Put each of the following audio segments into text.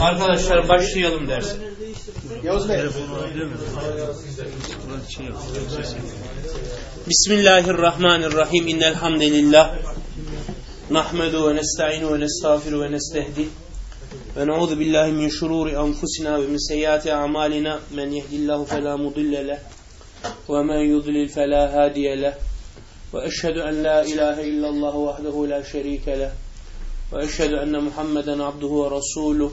Arkadaşlar başlayalım derse. Yavuz Bey. Bismillahirrahmanirrahim. İnnel hamdelellah. Nahmedu ve nesta'inu ve nestağfiru ve nestehdi. Ve na'udhu billahi min şururi enfusina ve min seyyiati a'malina. Men yehdillahu fela mudille leh ve men yudlil fela hadiye leh. Ve eşhedü en la ilahe illallah vahdehu la şerike leh. Ve eşhedü enne Muhammeden abduhu ve resuluh.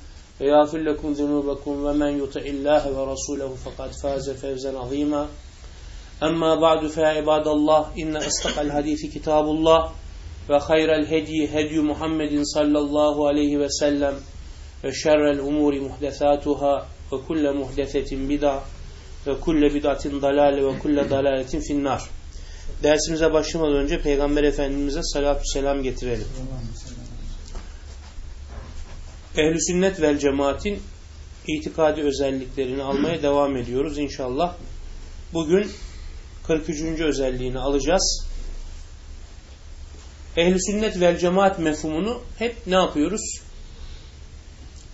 ويغفر لكم ذنوبكم ومن يطع الله ورسوله فقد فاز فوزا عظيما أما بعد فيا عباد الله إن أصدق الحديث كتاب الله وخير الهدي هدي محمد صلى الله عليه وسلم وشر الأمور محدثاتها وكل محدثة بدعة وكل بدعة ضلالة وكل ضلالة في النار Dersimize başlamadan önce Peygamber Efendimiz'e salatü selam getirelim. Ehl-i sünnet vel cemaatin itikadi özelliklerini almaya devam ediyoruz inşallah. Bugün 43. özelliğini alacağız. Ehl-i sünnet vel cemaat mefhumunu hep ne yapıyoruz?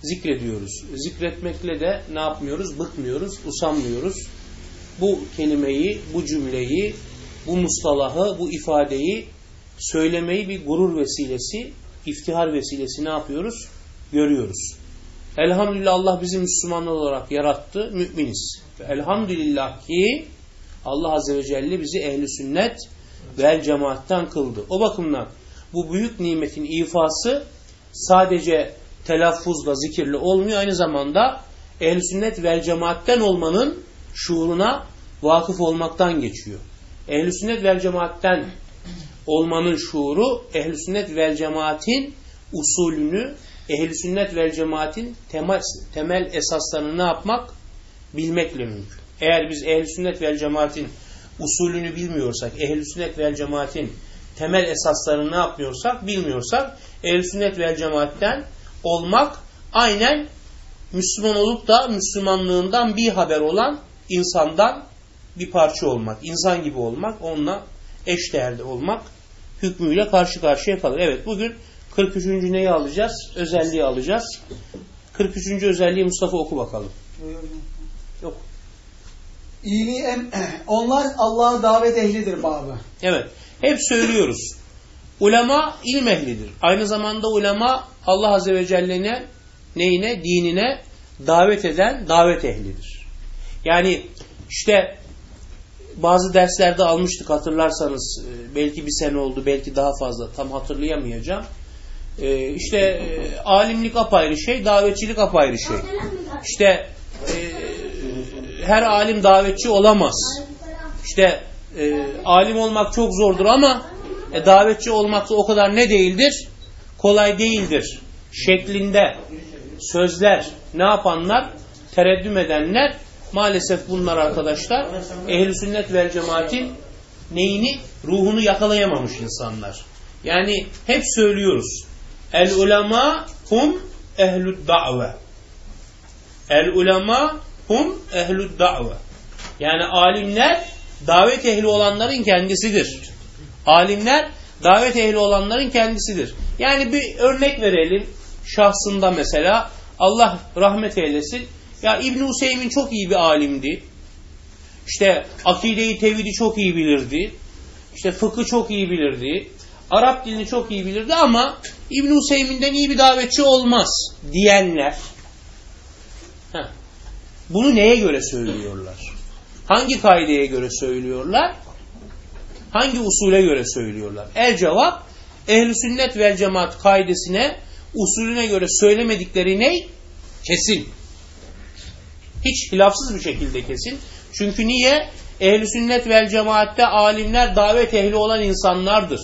Zikrediyoruz. Zikretmekle de ne yapmıyoruz? Bıkmıyoruz, usanmıyoruz. Bu kelimeyi, bu cümleyi, bu mustalahı, bu ifadeyi söylemeyi bir gurur vesilesi, iftihar vesilesi ne yapıyoruz? Görüyoruz. Elhamdülillah Allah bizi Müslümanlar olarak yarattı. Müminiz. Elhamdülillah ki Allah Azze ve Celle bizi ehli sünnet vel cemaatten kıldı. O bakımdan bu büyük nimetin ifası sadece telaffuzla, zikirle olmuyor. Aynı zamanda ehli sünnet vel cemaatten olmanın şuuruna vakıf olmaktan geçiyor. Ehli sünnet vel cemaatten olmanın şuuru ehli sünnet vel cemaatin usulünü ehli sünnet vel cemaatin temel, temel esaslarını ne yapmak? Bilmekle mümkün. Eğer biz ehli sünnet vel cemaatin usulünü bilmiyorsak, ehli sünnet vel cemaatin temel esaslarını ne yapmıyorsak, bilmiyorsak, ehli sünnet vel cemaatten olmak aynen Müslüman olup da Müslümanlığından bir haber olan insandan bir parça olmak, insan gibi olmak, onunla eşdeğerde olmak hükmüyle karşı karşıya kalır. Evet bugün 43. neyi alacağız? Özelliği alacağız. 43. özelliği Mustafa oku bakalım. Yok. İyiliği em onlar Allah'a davet ehlidir babı. Evet. Hep söylüyoruz. Ulema ilm ehlidir. Aynı zamanda ulema Allah Azze ve Celle'ne neyine? Dinine davet eden davet ehlidir. Yani işte bazı derslerde almıştık hatırlarsanız belki bir sene oldu belki daha fazla tam hatırlayamayacağım. Ee, işte e, alimlik apayrı şey, davetçilik apayrı şey. İşte e, her alim davetçi olamaz. İşte e, alim olmak çok zordur ama e, davetçi olmak da o kadar ne değildir? Kolay değildir. Şeklinde sözler ne yapanlar? Tereddüm edenler maalesef bunlar arkadaşlar ehl sünnet vel cemaatin neyini? Ruhunu yakalayamamış insanlar. Yani hep söylüyoruz. El ulema hum ehlud da've. El ulema hum ehlud da've. Yani alimler davet ehli olanların kendisidir. Alimler davet ehli olanların kendisidir. Yani bir örnek verelim şahsında mesela Allah rahmet eylesin. Ya İbn Hüseyin çok iyi bir alimdi. İşte akideyi tevhidi çok iyi bilirdi. İşte fıkı çok iyi bilirdi. Arap dilini çok iyi bilirdi ama İbn Hüseyin'den iyi bir davetçi olmaz diyenler bunu neye göre söylüyorlar? Hangi kaideye göre söylüyorlar? Hangi usule göre söylüyorlar? El cevap ehl sünnet vel cemaat kaidesine usulüne göre söylemedikleri ne? Kesin. Hiç hilafsız bir şekilde kesin. Çünkü niye? ehl sünnet vel cemaatte alimler davet ehli olan insanlardır.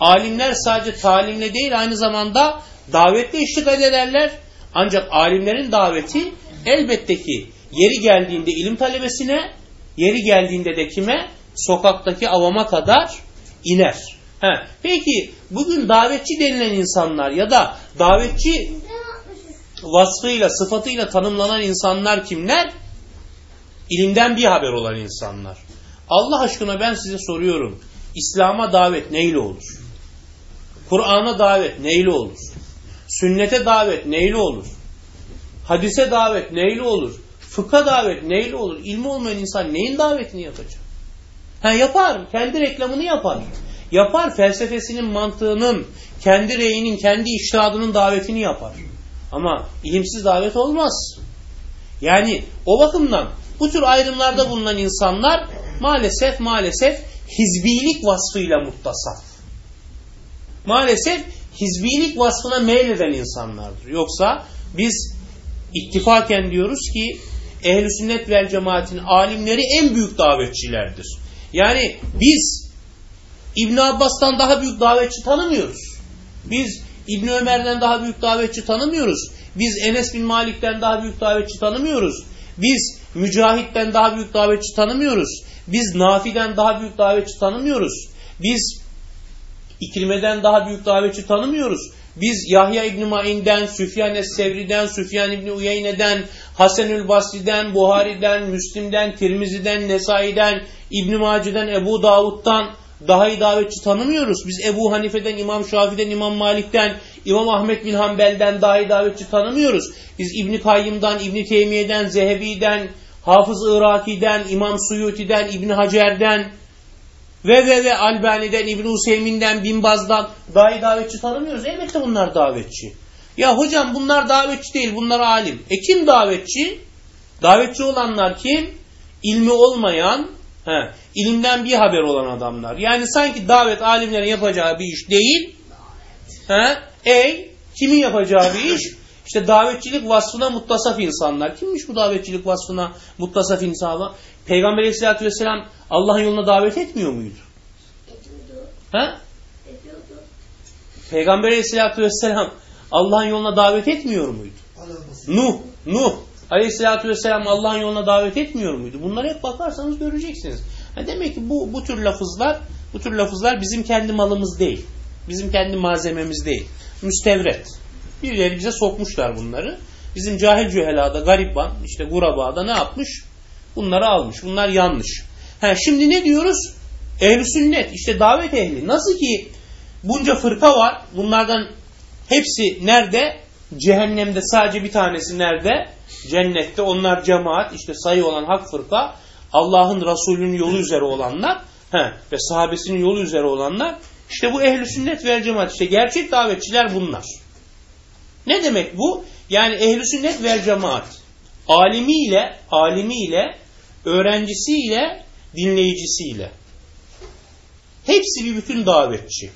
Alimler sadece talimle değil aynı zamanda davetle iştigal ederler. Ancak alimlerin daveti elbette ki Yeri geldiğinde ilim talebesine, yeri geldiğinde de kime? Sokaktaki avama kadar iner. He. Peki bugün davetçi denilen insanlar ya da davetçi vasfıyla, sıfatıyla tanımlanan insanlar kimler? İlimden bir haber olan insanlar. Allah aşkına ben size soruyorum. İslam'a davet neyle olur? Kur'an'a davet neyle olur? Sünnete davet neyle olur? Hadise davet neyle olur? Fıkha davet neyle olur? İlmi olmayan insan neyin davetini yapacak? Ha yapar. Kendi reklamını yapar. Yapar felsefesinin, mantığının, kendi reyinin, kendi iştihadının davetini yapar. Ama ilimsiz davet olmaz. Yani o bakımdan bu tür ayrımlarda bulunan insanlar maalesef maalesef hizbilik vasfıyla muttasaf. Maalesef hizbilik vasfına meyleden insanlardır. Yoksa biz ittifaken diyoruz ki ehl sünnet vel cemaatin alimleri en büyük davetçilerdir. Yani biz İbn Abbas'tan daha büyük davetçi tanımıyoruz. Biz İbn Ömer'den daha büyük davetçi tanımıyoruz. Biz Enes bin Malik'ten daha büyük davetçi tanımıyoruz. Biz Mücahit'ten daha büyük davetçi tanımıyoruz. Biz Nafi'den daha büyük davetçi tanımıyoruz. Biz İkrime'den daha büyük davetçi tanımıyoruz. Biz Yahya İbni Ma'in'den, Süfyan Es-Sevri'den, Süfyan İbni Uyeyne'den, Hasenül Basri'den, Buhari'den, Müslim'den, Tirmizi'den, Nesai'den, İbni Maci'den, Ebu Davud'dan daha iyi davetçi tanımıyoruz. Biz Ebu Hanife'den, İmam Şafi'den, İmam Malik'ten, İmam Ahmet bin Hanbel'den daha iyi davetçi tanımıyoruz. Biz İbni Kayyım'dan, İbni Teymiye'den, Zehebi'den, Hafız Iraki'den, İmam Suyuti'den, İbni Hacer'den ve ve ve Albani'den, İbni Hüseyin'den, Binbaz'dan daha iyi davetçi tanımıyoruz. Elbette bunlar davetçi. Ya hocam bunlar davetçi değil, bunlar alim. E kim davetçi? Davetçi olanlar kim? İlmi olmayan, he, ilimden bir haber olan adamlar. Yani sanki davet alimlerin yapacağı bir iş değil. He, ey, kimin yapacağı bir iş? İşte davetçilik vasfına muttasaf insanlar. Kimmiş bu davetçilik vasfına muttasaf insanlar? Peygamber aleyhissalatü vesselam Allah'ın yoluna davet etmiyor muydu? Ediyordu. Ha? Ediyordu. Peygamber aleyhissalatü vesselam Allah'ın yoluna davet etmiyor muydu? Nuh, Nuh aleyhissalatü vesselam Allah'ın yoluna davet etmiyor muydu? Bunlara hep bakarsanız göreceksiniz. Ha demek ki bu, bu tür lafızlar bu tür lafızlar bizim kendi malımız değil. Bizim kendi malzememiz değil. Müstevret. Birileri bize sokmuşlar bunları. Bizim cahil cühelada, gariban, işte gurabada ne yapmış? Bunları almış. Bunlar yanlış. Ha, şimdi ne diyoruz? Ehl-i sünnet, işte davet ehli. Nasıl ki bunca fırka var. Bunlardan hepsi nerede? Cehennemde sadece bir tanesi nerede? Cennette. Onlar cemaat, işte sayı olan hak fırka. Allah'ın Resulünün yolu üzere olanlar he, ve sahabesinin yolu üzere olanlar. İşte bu ehl-i sünnet vel cemaat. İşte gerçek davetçiler bunlar. Ne demek bu? Yani ehl-i sünnet vel cemaat alimiyle, alimiyle, öğrencisiyle, dinleyicisiyle. Hepsi bir bütün davetçi.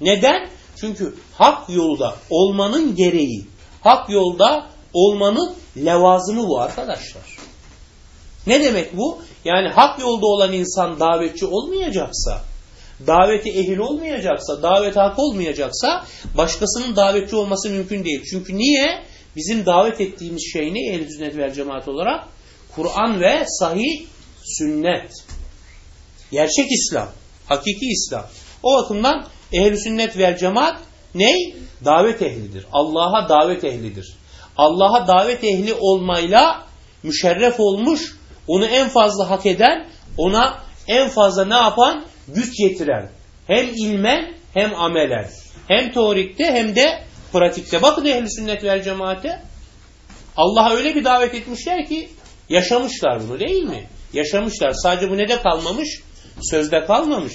Neden? Çünkü hak yolda olmanın gereği, hak yolda olmanın levazımı bu arkadaşlar. Ne demek bu? Yani hak yolda olan insan davetçi olmayacaksa, daveti ehil olmayacaksa, davet hak olmayacaksa başkasının davetçi olması mümkün değil. Çünkü niye? Bizim davet ettiğimiz şey ne ehl sünnet vel cemaat olarak? Kur'an ve sahih sünnet. Gerçek İslam. Hakiki İslam. O bakımdan ehl sünnet vel cemaat ney? Davet ehlidir. Allah'a davet ehlidir. Allah'a davet ehli olmayla müşerref olmuş, onu en fazla hak eden, ona en fazla ne yapan? Güç getiren. Hem ilmen hem amelen. Hem teorikte hem de pratikte. Bakın ehl sünnet vel cemaate. Allah'a öyle bir davet etmişler ki yaşamışlar bunu değil mi? Yaşamışlar. Sadece bu ne de kalmamış? Sözde kalmamış.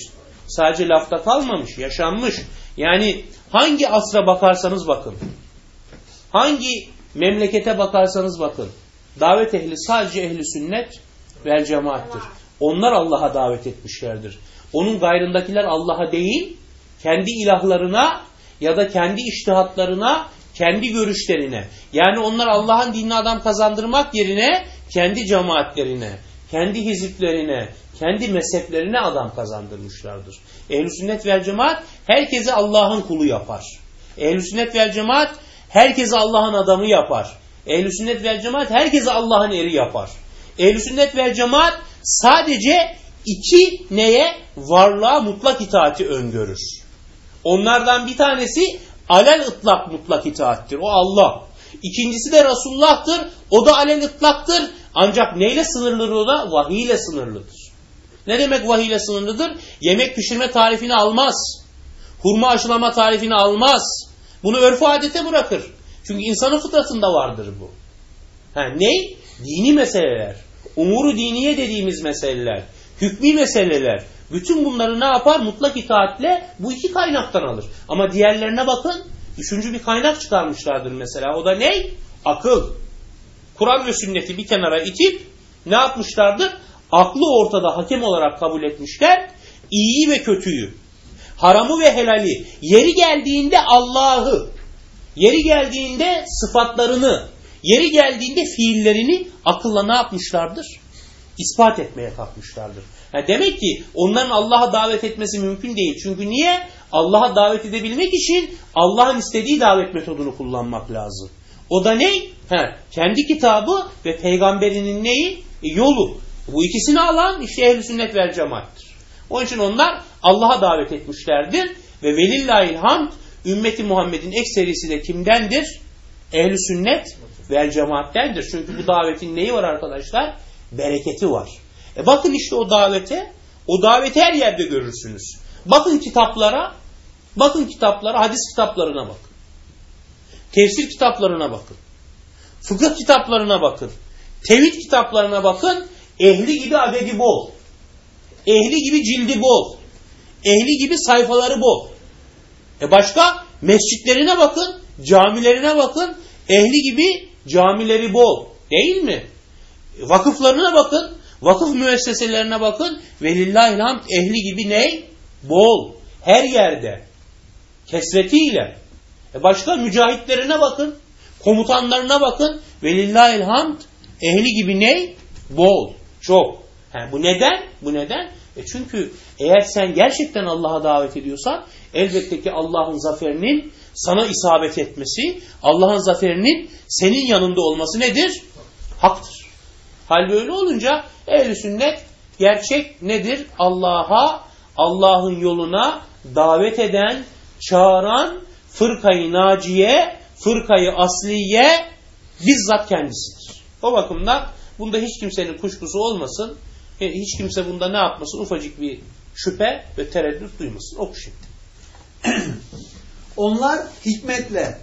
Sadece lafta kalmamış. Yaşanmış. Yani hangi asra bakarsanız bakın. Hangi memlekete bakarsanız bakın. Davet ehli sadece ehli sünnet vel cemaattir. Onlar Allah'a davet etmişlerdir. Onun gayrındakiler Allah'a değil, kendi ilahlarına ya da kendi iştihatlarına, kendi görüşlerine. Yani onlar Allah'ın dinine adam kazandırmak yerine kendi cemaatlerine, kendi hiziplerine, kendi mezheplerine adam kazandırmışlardır. Ehl-i sünnet vel cemaat herkese Allah'ın kulu yapar. Ehl-i sünnet vel cemaat herkese Allah'ın adamı yapar. Ehl-i sünnet vel cemaat herkese Allah'ın eri yapar. Ehl-i sünnet vel cemaat sadece iki neye? Varlığa mutlak itaati öngörür. Onlardan bir tanesi alel ıtlak mutlak itaattir. O Allah. İkincisi de Resulullah'tır. O da alel ıtlaktır. Ancak neyle sınırlıdır o da? Vahiy ile sınırlıdır. Ne demek vahiy ile sınırlıdır? Yemek pişirme tarifini almaz. Hurma aşılama tarifini almaz. Bunu örfü adete bırakır. Çünkü insanın fıtratında vardır bu. Ha, ne? Dini meseleler. Umuru diniye dediğimiz meseleler. Hükmi meseleler. Bütün bunları ne yapar? Mutlak itaatle bu iki kaynaktan alır. Ama diğerlerine bakın. Üçüncü bir kaynak çıkarmışlardır mesela. O da ne? Akıl. Kur'an ve sünneti bir kenara itip ne yapmışlardır? Aklı ortada hakem olarak kabul etmişler. İyiyi ve kötüyü. Haramı ve helali. Yeri geldiğinde Allah'ı. Yeri geldiğinde sıfatlarını. Yeri geldiğinde fiillerini akılla ne yapmışlardır? İspat etmeye kalkmışlardır. Yani demek ki onların Allah'a davet etmesi mümkün değil. Çünkü niye? Allah'a davet edebilmek için Allah'ın istediği davet metodunu kullanmak lazım. O da ne? He, kendi kitabı ve peygamberinin neyi? E, yolu. Bu ikisini alan işte ehl sünnet vel cemaattir. Onun için onlar Allah'a davet etmişlerdir ve velillahil hamd ümmeti Muhammed'in ekserisi de kimdendir? ehl sünnet vel cemaattendir. Çünkü bu davetin neyi var arkadaşlar? Bereketi var. E bakın işte o davete, o daveti her yerde görürsünüz. Bakın kitaplara, bakın kitaplara, hadis kitaplarına bakın. Tefsir kitaplarına bakın. Fıkıh kitaplarına bakın. Tevhid kitaplarına bakın. Ehli gibi adedi bol. Ehli gibi cildi bol. Ehli gibi sayfaları bol. E başka? Mescitlerine bakın. Camilerine bakın. Ehli gibi camileri bol. Değil mi? E vakıflarına bakın. Vakıf müesseselerine bakın. Velillahilhamd ehli gibi ne? Bol. Her yerde. Kesretiyle. E başka mücahitlerine bakın. Komutanlarına bakın. Velillahilhamd ehli gibi ne? Bol. Çok. Yani bu neden? Bu neden? E çünkü eğer sen gerçekten Allah'a davet ediyorsan elbette ki Allah'ın zaferinin sana isabet etmesi, Allah'ın zaferinin senin yanında olması nedir? Haktır. Hal böyle olunca ehl sünnet gerçek nedir? Allah'a, Allah'ın yoluna davet eden, çağıran fırkayı naciye, fırkayı asliye bizzat kendisidir. O bakımdan bunda hiç kimsenin kuşkusu olmasın. Hiç kimse bunda ne yapmasın? Ufacık bir şüphe ve tereddüt duymasın. Oku şimdi. Onlar hikmetle,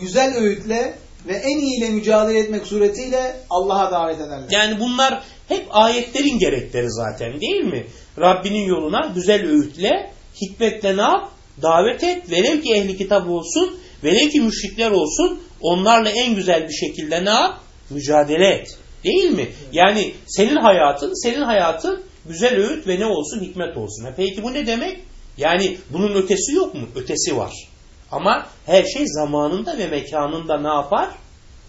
güzel öğütle ve en iyiyle mücadele etmek suretiyle Allah'a davet ederler. Yani bunlar hep ayetlerin gerekleri zaten değil mi? Rabbinin yoluna güzel öğütle, hikmetle ne yap? Davet et. Velev ki ehli kitap olsun, velev ki müşrikler olsun, onlarla en güzel bir şekilde ne yap? Mücadele et. Değil mi? Yani senin hayatın, senin hayatın güzel öğüt ve ne olsun? Hikmet olsun. Ha, peki bu ne demek? Yani bunun ötesi yok mu? Ötesi var. Ama her şey zamanında ve mekanında ne yapar?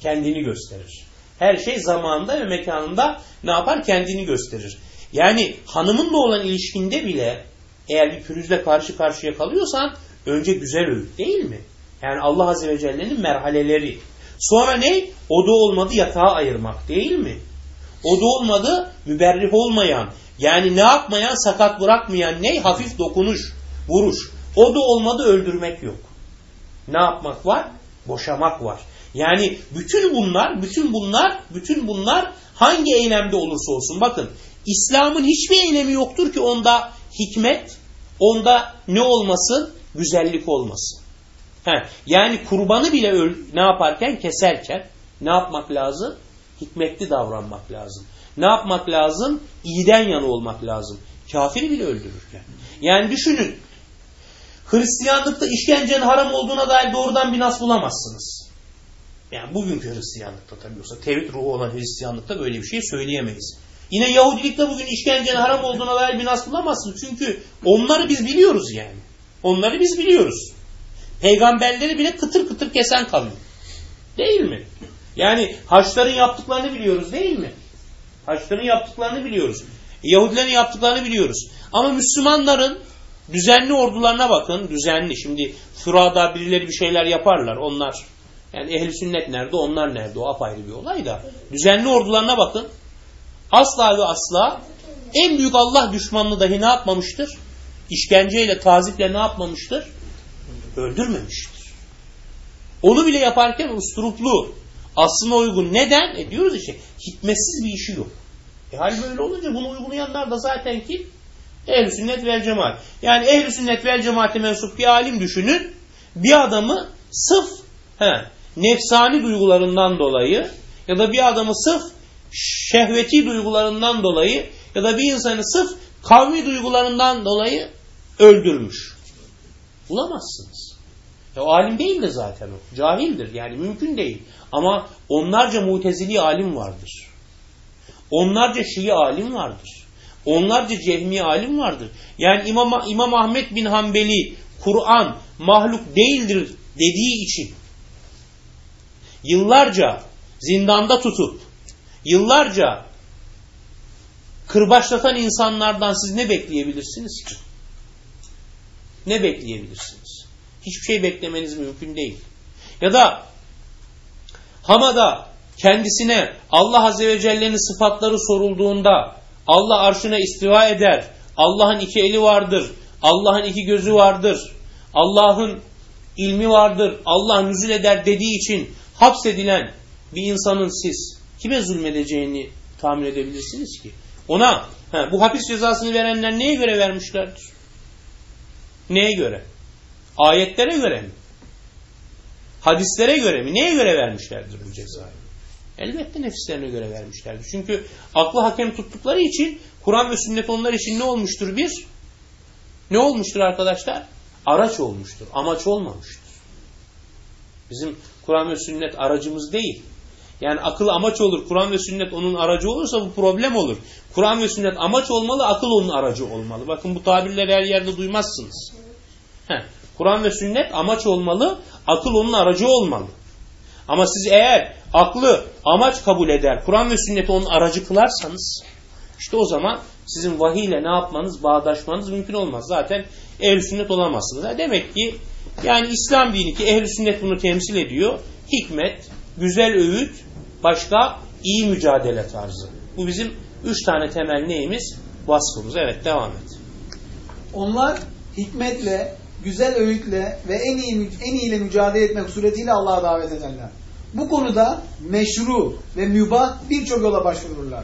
Kendini gösterir. Her şey zamanında ve mekanında ne yapar? Kendini gösterir. Yani hanımınla olan ilişkinde bile eğer bir pürüzle karşı karşıya kalıyorsan önce güzel öğüt değil mi? Yani Allah Azze ve Celle'nin merhaleleri. Sonra ne? Oda olmadı yatağa ayırmak değil mi? Oda olmadı müberrih olmayan yani ne yapmayan sakat bırakmayan ne? Hafif dokunuş, vuruş. Oda olmadı öldürmek yok. Ne yapmak var? Boşamak var. Yani bütün bunlar, bütün bunlar, bütün bunlar hangi eylemde olursa olsun bakın İslam'ın hiçbir eylemi yoktur ki onda hikmet, onda ne olmasın? Güzellik olmasın. He, yani kurbanı bile öl, ne yaparken keserken ne yapmak lazım? Hikmetli davranmak lazım. Ne yapmak lazım? İyiden yana olmak lazım. Kafiri bile öldürürken. Yani düşünün. Hristiyanlıkta işkencenin haram olduğuna dair doğrudan bir nas bulamazsınız. Yani bugünkü Hristiyanlıkta tabii olsa tevhid ruhu olan Hristiyanlıkta böyle bir şey söyleyemeyiz. Yine Yahudilikte bugün işkencenin haram olduğuna dair bir nas bulamazsınız. Çünkü onları biz biliyoruz yani. Onları biz biliyoruz. Peygamberleri bile kıtır kıtır kesen kalıyor. Değil mi? Yani Haçların yaptıklarını biliyoruz değil mi? Haçların yaptıklarını biliyoruz. Yahudilerin yaptıklarını biliyoruz. Ama Müslümanların düzenli ordularına bakın. Düzenli. Şimdi Fırada birileri bir şeyler yaparlar. Onlar Yani ehli sünnet nerede onlar nerede o apayrı bir olay da. Düzenli ordularına bakın. Asla ve asla en büyük Allah düşmanını dahi ne yapmamıştır? İşkenceyle, taziple ne yapmamıştır? Öldürmemiştir. Onu bile yaparken usturuplu, aslına uygun. Neden? E diyoruz işte hikmetsiz bir işi yok. E hal böyle olunca bunu uygulayanlar da zaten kim? Ehl-i sünnet vel cemaat. Yani ehl-i sünnet vel cemaate mensup bir alim düşünün. Bir adamı sırf he, nefsani duygularından dolayı ya da bir adamı sırf şehveti duygularından dolayı ya da bir insanı sırf kavmi duygularından dolayı öldürmüş. Bulamazsınız. E o alim değil de zaten o. Cahildir yani mümkün değil. Ama onlarca mutezili alim vardır. Onlarca Şii alim vardır. Onlarca cehmi alim vardır. Yani İmam, İmam Ahmet bin Hanbeli Kur'an mahluk değildir dediği için yıllarca zindanda tutup yıllarca kırbaçlatan insanlardan siz ne bekleyebilirsiniz ki? Ne bekleyebilirsiniz? Hiçbir şey beklemeniz mümkün değil. Ya da Hamada kendisine Allah Azze ve Celle'nin sıfatları sorulduğunda Allah arşına istiva eder, Allah'ın iki eli vardır, Allah'ın iki gözü vardır, Allah'ın ilmi vardır, Allah nüzul eder dediği için hapsedilen bir insanın siz kime zulmedeceğini tahmin edebilirsiniz ki? Ona he, bu hapis cezasını verenler neye göre vermişlerdir? Neye göre? Ayetlere göre mi? Hadislere göre mi? Neye göre vermişlerdir bu cezayı? Elbette nefislerine göre vermişlerdir. Çünkü aklı hakem tuttukları için Kur'an ve sünnet onlar için ne olmuştur bir? Ne olmuştur arkadaşlar? Araç olmuştur. Amaç olmamıştır. Bizim Kur'an ve sünnet aracımız değil. Yani akıl amaç olur, Kur'an ve sünnet onun aracı olursa bu problem olur. Kur'an ve sünnet amaç olmalı, akıl onun aracı olmalı. Bakın bu tabirleri her yerde duymazsınız. Kur'an ve sünnet amaç olmalı, akıl onun aracı olmalı. Ama siz eğer aklı amaç kabul eder, Kur'an ve sünneti onun aracı kılarsanız, işte o zaman sizin vahiy ile ne yapmanız, bağdaşmanız mümkün olmaz. Zaten ehl sünnet olamazsınız. Demek ki yani İslam dini ki ehl sünnet bunu temsil ediyor. Hikmet, güzel öğüt, başka iyi mücadele tarzı. Bu bizim üç tane temel neyimiz? Vasfımız. Evet devam et. Onlar hikmetle, güzel öğütle ve en iyi en iyiyle mücadele etmek suretiyle Allah'a davet ederler. Bu konuda meşru ve mübah birçok yola başvururlar.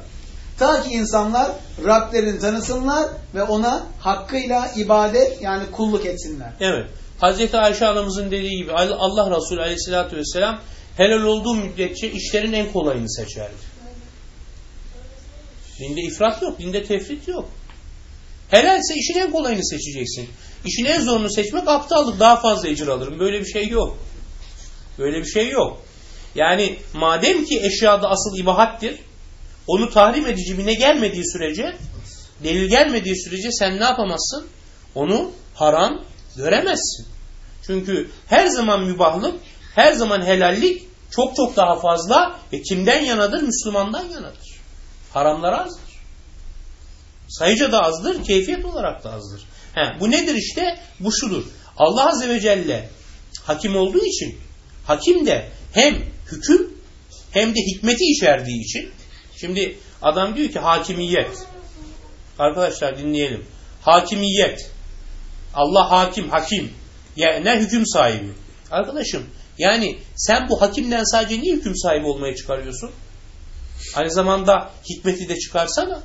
Ta ki insanlar Rablerini tanısınlar ve ona hakkıyla ibadet yani kulluk etsinler. Evet. Hazreti Ayşe anamızın dediği gibi Allah Resulü aleyhissalatü vesselam helal olduğu müddetçe işlerin en kolayını seçerdi. Dinde ifrat yok, dinde tefrit yok. Helalse işin en kolayını seçeceksin. İşin en zorunu seçmek aptallık. Daha fazla ecir alırım. Böyle bir şey yok. Böyle bir şey yok. Yani madem ki eşyada asıl ibahattir, onu tahrim edici birine gelmediği sürece, delil gelmediği sürece sen ne yapamazsın? Onu haram göremezsin. Çünkü her zaman mübahlık, her zaman helallik çok çok daha fazla ve kimden yanadır? Müslümandan yanadır. Haramlar azdır. Sayıca da azdır, keyfiyet olarak da azdır. He, bu nedir işte? Bu şudur. Allah Azze ve Celle hakim olduğu için, hakim de hem hüküm hem de hikmeti içerdiği için. Şimdi adam diyor ki hakimiyet. Arkadaşlar dinleyelim. Hakimiyet. Allah hakim, hakim. Yani ne hüküm sahibi. Arkadaşım yani sen bu hakimden sadece niye hüküm sahibi olmaya çıkarıyorsun? Aynı zamanda hikmeti de çıkarsana.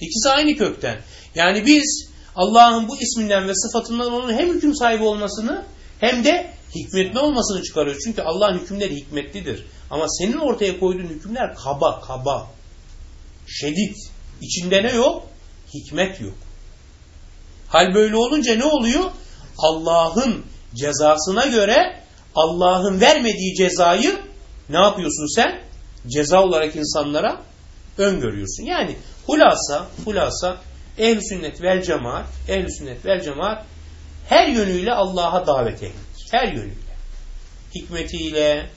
İkisi aynı kökten. Yani biz Allah'ın bu isminden ve sıfatından onun hem hüküm sahibi olmasını hem de hikmetli olmasını çıkarıyoruz. Çünkü Allah'ın hükümleri hikmetlidir. Ama senin ortaya koyduğun hükümler kaba, kaba, şedid. İçinde ne yok? Hikmet yok. Hal böyle olunca ne oluyor? Allah'ın cezasına göre Allah'ın vermediği cezayı ne yapıyorsun sen? Ceza olarak insanlara öngörüyorsun. Yani hulasa, hulasa ehl sünnet vel cemaat, ehl sünnet vel cemaat her yönüyle Allah'a davet edilir. Her yönüyle. Hikmetiyle,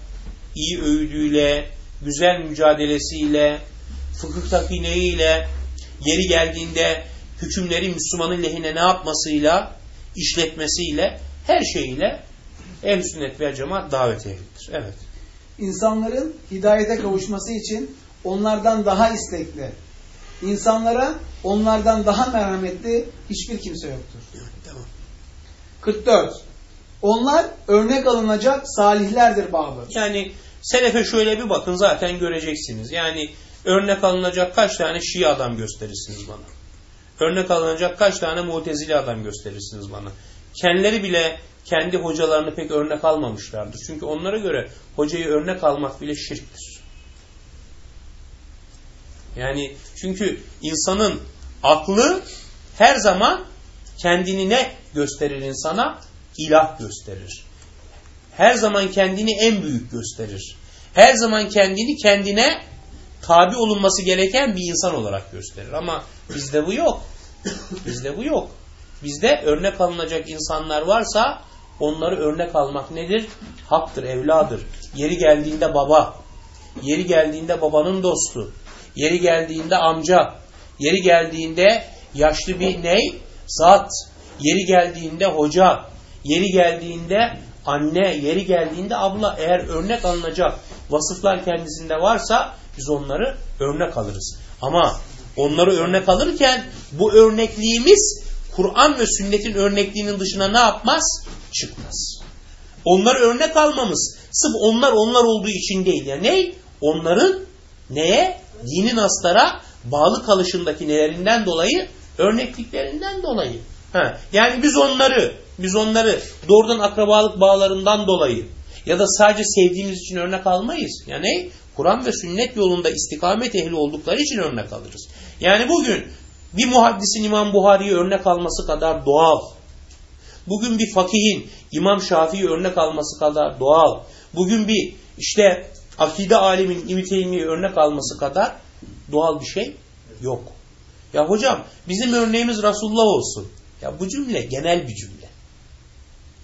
iyi öğüdüyle, güzel mücadelesiyle, fıkıh takineyiyle, yeri geldiğinde hükümleri Müslümanın lehine ne yapmasıyla, işletmesiyle, her şeyiyle ehl sünnet ve cemaat davet ehlidir. Evet. İnsanların hidayete kavuşması için onlardan daha istekli, insanlara onlardan daha merhametli hiçbir kimse yoktur. Tamam. 44. Onlar örnek alınacak salihlerdir babı. Yani selefe şöyle bir bakın zaten göreceksiniz. Yani örnek alınacak kaç tane Şii adam gösterirsiniz bana. Örnek alınacak kaç tane mutezili adam gösterirsiniz bana. Kendileri bile kendi hocalarını pek örnek almamışlardır. Çünkü onlara göre hocayı örnek almak bile şirktir. Yani çünkü insanın aklı her zaman kendini ne gösterir insana? İlah gösterir. Her zaman kendini en büyük gösterir. Her zaman kendini kendine tabi olunması gereken bir insan olarak gösterir. Ama bizde bu yok. Bizde bu yok. Bizde örnek alınacak insanlar varsa onları örnek almak nedir? Haktır, evladır. Yeri geldiğinde baba, yeri geldiğinde babanın dostu, yeri geldiğinde amca, yeri geldiğinde yaşlı bir ney? Zat, yeri geldiğinde hoca, yeri geldiğinde anne, yeri geldiğinde abla eğer örnek alınacak vasıflar kendisinde varsa biz onları örnek alırız. Ama onları örnek alırken bu örnekliğimiz Kur'an ve sünnetin örnekliğinin dışına ne yapmaz? Çıkmaz. Onları örnek almamız sırf onlar onlar olduğu için değil. Yani ne? Onların neye? Dinin aslara bağlı kalışındaki nelerinden dolayı? Örnekliklerinden dolayı. Ha, yani biz onları biz onları doğrudan akrabalık bağlarından dolayı ya da sadece sevdiğimiz için örnek almayız. Yani Kur'an ve sünnet yolunda istikamet ehli oldukları için örnek alırız. Yani bugün bir muhaddisin İmam Buhari'yi örnek alması kadar doğal. Bugün bir fakihin İmam Şafii'yi örnek alması kadar doğal. Bugün bir işte akide alimin İbni örnek alması kadar doğal bir şey yok. Ya hocam bizim örneğimiz Resulullah olsun. Ya bu cümle genel bir cümle.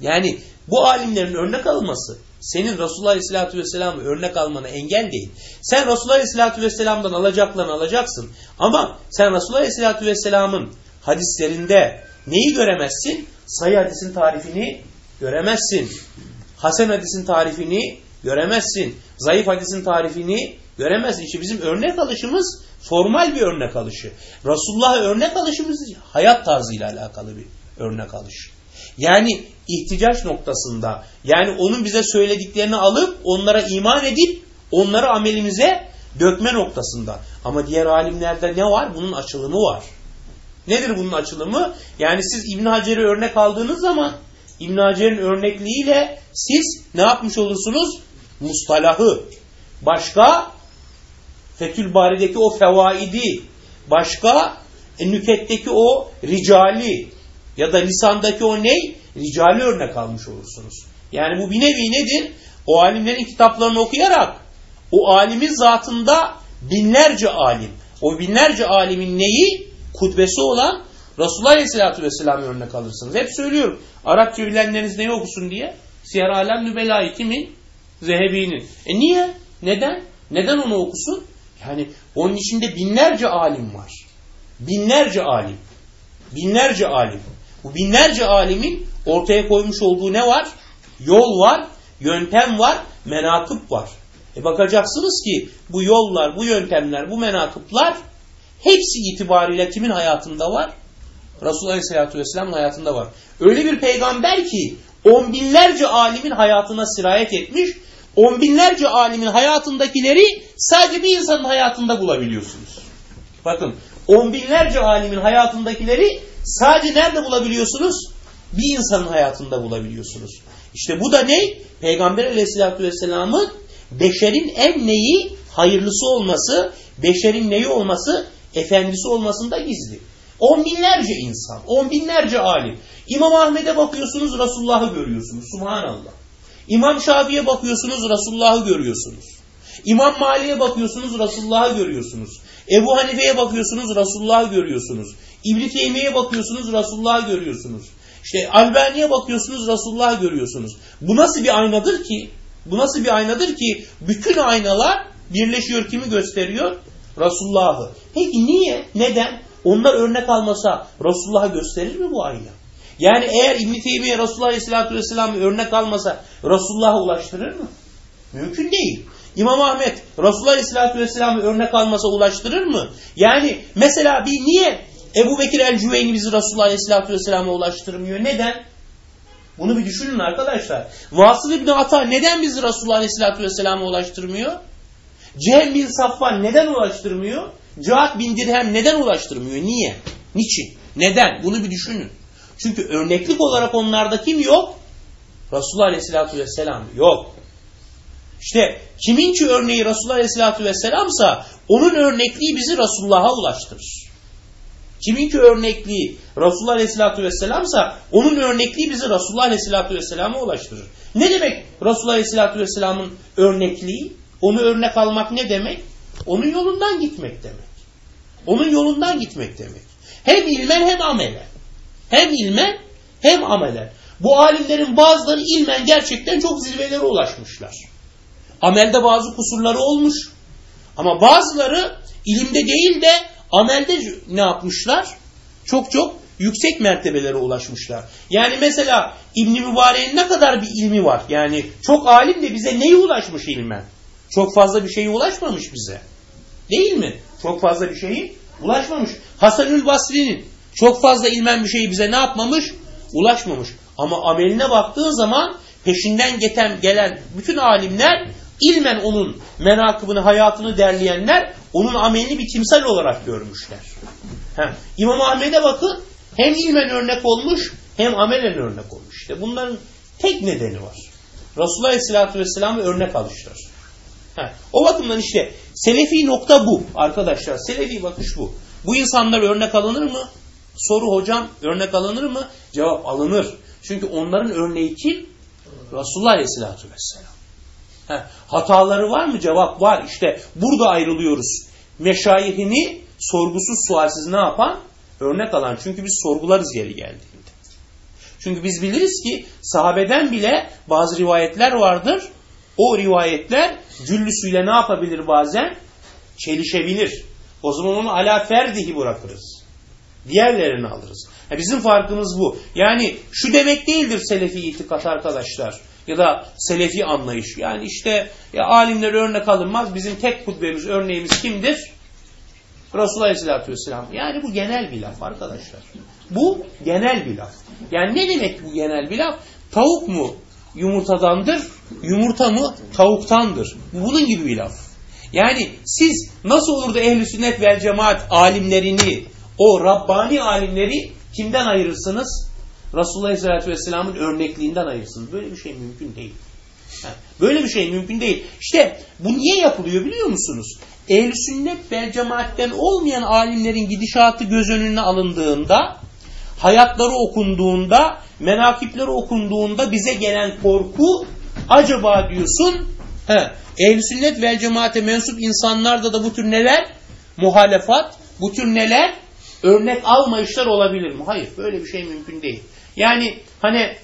Yani bu alimlerin örnek alınması senin Resulullah Aleyhisselatü Vesselam'ı örnek almana engel değil. Sen Resulullah Aleyhisselatü Vesselam'dan alacaklarını alacaksın. Ama sen Resulullah Aleyhisselatü Vesselam'ın hadislerinde neyi göremezsin? Sayı hadisin tarifini göremezsin. Hasen hadisin tarifini göremezsin. Zayıf hadisin tarifini göremezsin. İşte bizim örnek alışımız formal bir örnek alışı. Resulullah'a örnek alışımız hayat tarzıyla alakalı bir örnek alışı. Yani ihticaç noktasında yani onun bize söylediklerini alıp onlara iman edip onları amelimize dökme noktasında. Ama diğer alimlerde ne var? Bunun açılımı var. Nedir bunun açılımı? Yani siz İbn Hacer'i örnek aldığınız zaman İbn Hacer'in örnekliğiyle siz ne yapmış olursunuz? Mustalahı. Başka Fetül Bari'deki o fevaidi, başka nüketteki o ricali ya da lisandaki o ney? Ricali örnek almış olursunuz. Yani bu bir nevi nedir? O alimlerin kitaplarını okuyarak o alimin zatında binlerce alim, o binlerce alimin neyi? Kudbesi olan Resulullah Aleyhisselatü Vesselam'ı örnek alırsınız. Hep söylüyorum. Arapça bilenleriniz neyi okusun diye? Siyer Alem Nübela'yı kimin? Zehebi'nin. E niye? Neden? Neden onu okusun? Yani onun içinde binlerce alim var. Binlerce alim. Binlerce alim. Bu binlerce alimin ortaya koymuş olduğu ne var? Yol var, yöntem var, menakıp var. E bakacaksınız ki bu yollar, bu yöntemler, bu menakıplar hepsi itibariyle kimin hayatında var? Resulullah Aleyhisselatü Vesselam'ın hayatında var. Öyle bir peygamber ki on binlerce alimin hayatına sirayet etmiş, on binlerce alimin hayatındakileri sadece bir insanın hayatında bulabiliyorsunuz. Bakın on binlerce alimin hayatındakileri sadece nerede bulabiliyorsunuz? Bir insanın hayatında bulabiliyorsunuz. İşte bu da ne? Peygamber aleyhissalatü vesselamın beşerin en neyi hayırlısı olması, beşerin neyi olması, efendisi olmasında gizli. On binlerce insan, on binlerce alim. İmam Ahmet'e bakıyorsunuz Resulullah'ı görüyorsunuz. Subhanallah. İmam Şafii'ye bakıyorsunuz Resulullah'ı görüyorsunuz. İmam Mali'ye bakıyorsunuz Resulullah'ı görüyorsunuz. Ebu Hanife'ye bakıyorsunuz Resulullah'ı görüyorsunuz. İbn Teymiye'ye bakıyorsunuz Resulullah'ı görüyorsunuz. İşte Albani'ye bakıyorsunuz Resulullah'ı görüyorsunuz. Bu nasıl bir aynadır ki? Bu nasıl bir aynadır ki bütün aynalar birleşiyor kimi gösteriyor? Resulullah'ı. Peki niye? Neden? Onlar örnek almasa Resulullah'ı gösterir mi bu ayna? Yani eğer İbn-i Teymiye Resulullah Aleyhisselatü Vesselam'ı örnek almasa Resulullah'a ulaştırır mı? Mümkün değil. İmam Ahmet Resulullah Aleyhisselatü Vesselam'ı örnek almasa ulaştırır mı? Yani mesela bir niye Ebu Bekir el-Cüveyni bizi Resulullah Aleyhisselatü Vesselam'a ulaştırmıyor? Neden? Bunu bir düşünün arkadaşlar. Vasıl İbni Ata neden bizi Resulullah Aleyhisselatü Vesselam'a ulaştırmıyor? Cehem bin Safvan neden ulaştırmıyor? Cahat bin Dirhem neden ulaştırmıyor? Niye? Niçin? Neden? Bunu bir düşünün. Çünkü örneklik olarak onlarda kim yok? Resulullah Aleyhisselatü Vesselam yok. İşte kiminki örneği Resulullah Aleyhisselatü Vesselam'sa onun örnekliği bizi Resulullah'a ulaştırır. Kiminki örnekliği Resulullah Aleyhisselatü Vesselam'sa onun örnekliği bizi Resulullah Aleyhisselatü Vesselam'a ulaştırır. Ne demek Resulullah Aleyhisselatü Vesselam'ın örnekliği? Onu örnek almak ne demek? Onun yolundan gitmek demek. Onun yolundan gitmek demek. Hem ilmen hem amelen. Hem ilmen hem amelen. Bu alimlerin bazıları ilmen gerçekten çok zirvelere ulaşmışlar. Amelde bazı kusurları olmuş. Ama bazıları ilimde değil de amelde ne yapmışlar? Çok çok yüksek mertebelere ulaşmışlar. Yani mesela İbn Mübarek'in ne kadar bir ilmi var? Yani çok alim de bize neye ulaşmış ilmen? Çok fazla bir şeye ulaşmamış bize. Değil mi? Çok fazla bir şeyi ulaşmamış. Hasanül Basri'nin çok fazla ilmen bir şeyi bize ne yapmamış? Ulaşmamış. Ama ameline baktığın zaman peşinden gelen, gelen bütün alimler ilmen onun menakıbını, hayatını derleyenler onun amelini bir timsal olarak görmüşler. He. İmam Ahmet'e bakın hem ilmen örnek olmuş hem amelen örnek olmuş. İşte bunların tek nedeni var. Resulullah Aleyhisselatü Vesselam'ı örnek alışlar. He. O bakımdan işte selefi nokta bu arkadaşlar. Selefi bakış bu. Bu insanlar örnek alınır mı? Soru hocam örnek alınır mı? Cevap alınır. Çünkü onların örneği kim? Resulullah Aleyhisselatü Vesselam. He. Hataları var mı? Cevap var. İşte burada ayrılıyoruz. Meşayihini sorgusuz sualsiz ne yapan? Örnek alan. Çünkü biz sorgularız yeri geldiğinde. Çünkü biz biliriz ki sahabeden bile bazı rivayetler vardır. O rivayetler cüllüsüyle ne yapabilir bazen? Çelişebilir. O zaman onu ala ferdihi bırakırız. Diğerlerini alırız. Yani bizim farkımız bu. Yani şu demek değildir selefi itikat arkadaşlar. Ya da selefi anlayış. Yani işte ya alimler örnek alınmaz. Bizim tek kutbemiz, örneğimiz kimdir? Resulullah Aleyhisselatü Vesselam. Yani bu genel bir laf arkadaşlar. Bu genel bir laf. Yani ne demek bu genel bir laf? Tavuk mu yumurtadandır, yumurta mı tavuktandır. Bunun gibi bir laf. Yani siz nasıl olur da ehli sünnet vel cemaat alimlerini, o Rabbani alimleri kimden ayırırsınız? Resulullah Aleyhisselatü Vesselam'ın örnekliğinden ayırırsınız. Böyle bir şey mümkün değil. Böyle bir şey mümkün değil. İşte bu niye yapılıyor biliyor musunuz? Ehl-i sünnet vel cemaatten olmayan alimlerin gidişatı göz önüne alındığında, hayatları okunduğunda, menakipleri okunduğunda bize gelen korku, acaba diyorsun, he, ehl-i sünnet vel cemaate mensup insanlarda da bu tür neler? Muhalefat, bu tür neler? Örnek almayışlar olabilir mi? Hayır, böyle bir şey mümkün değil. Yani hani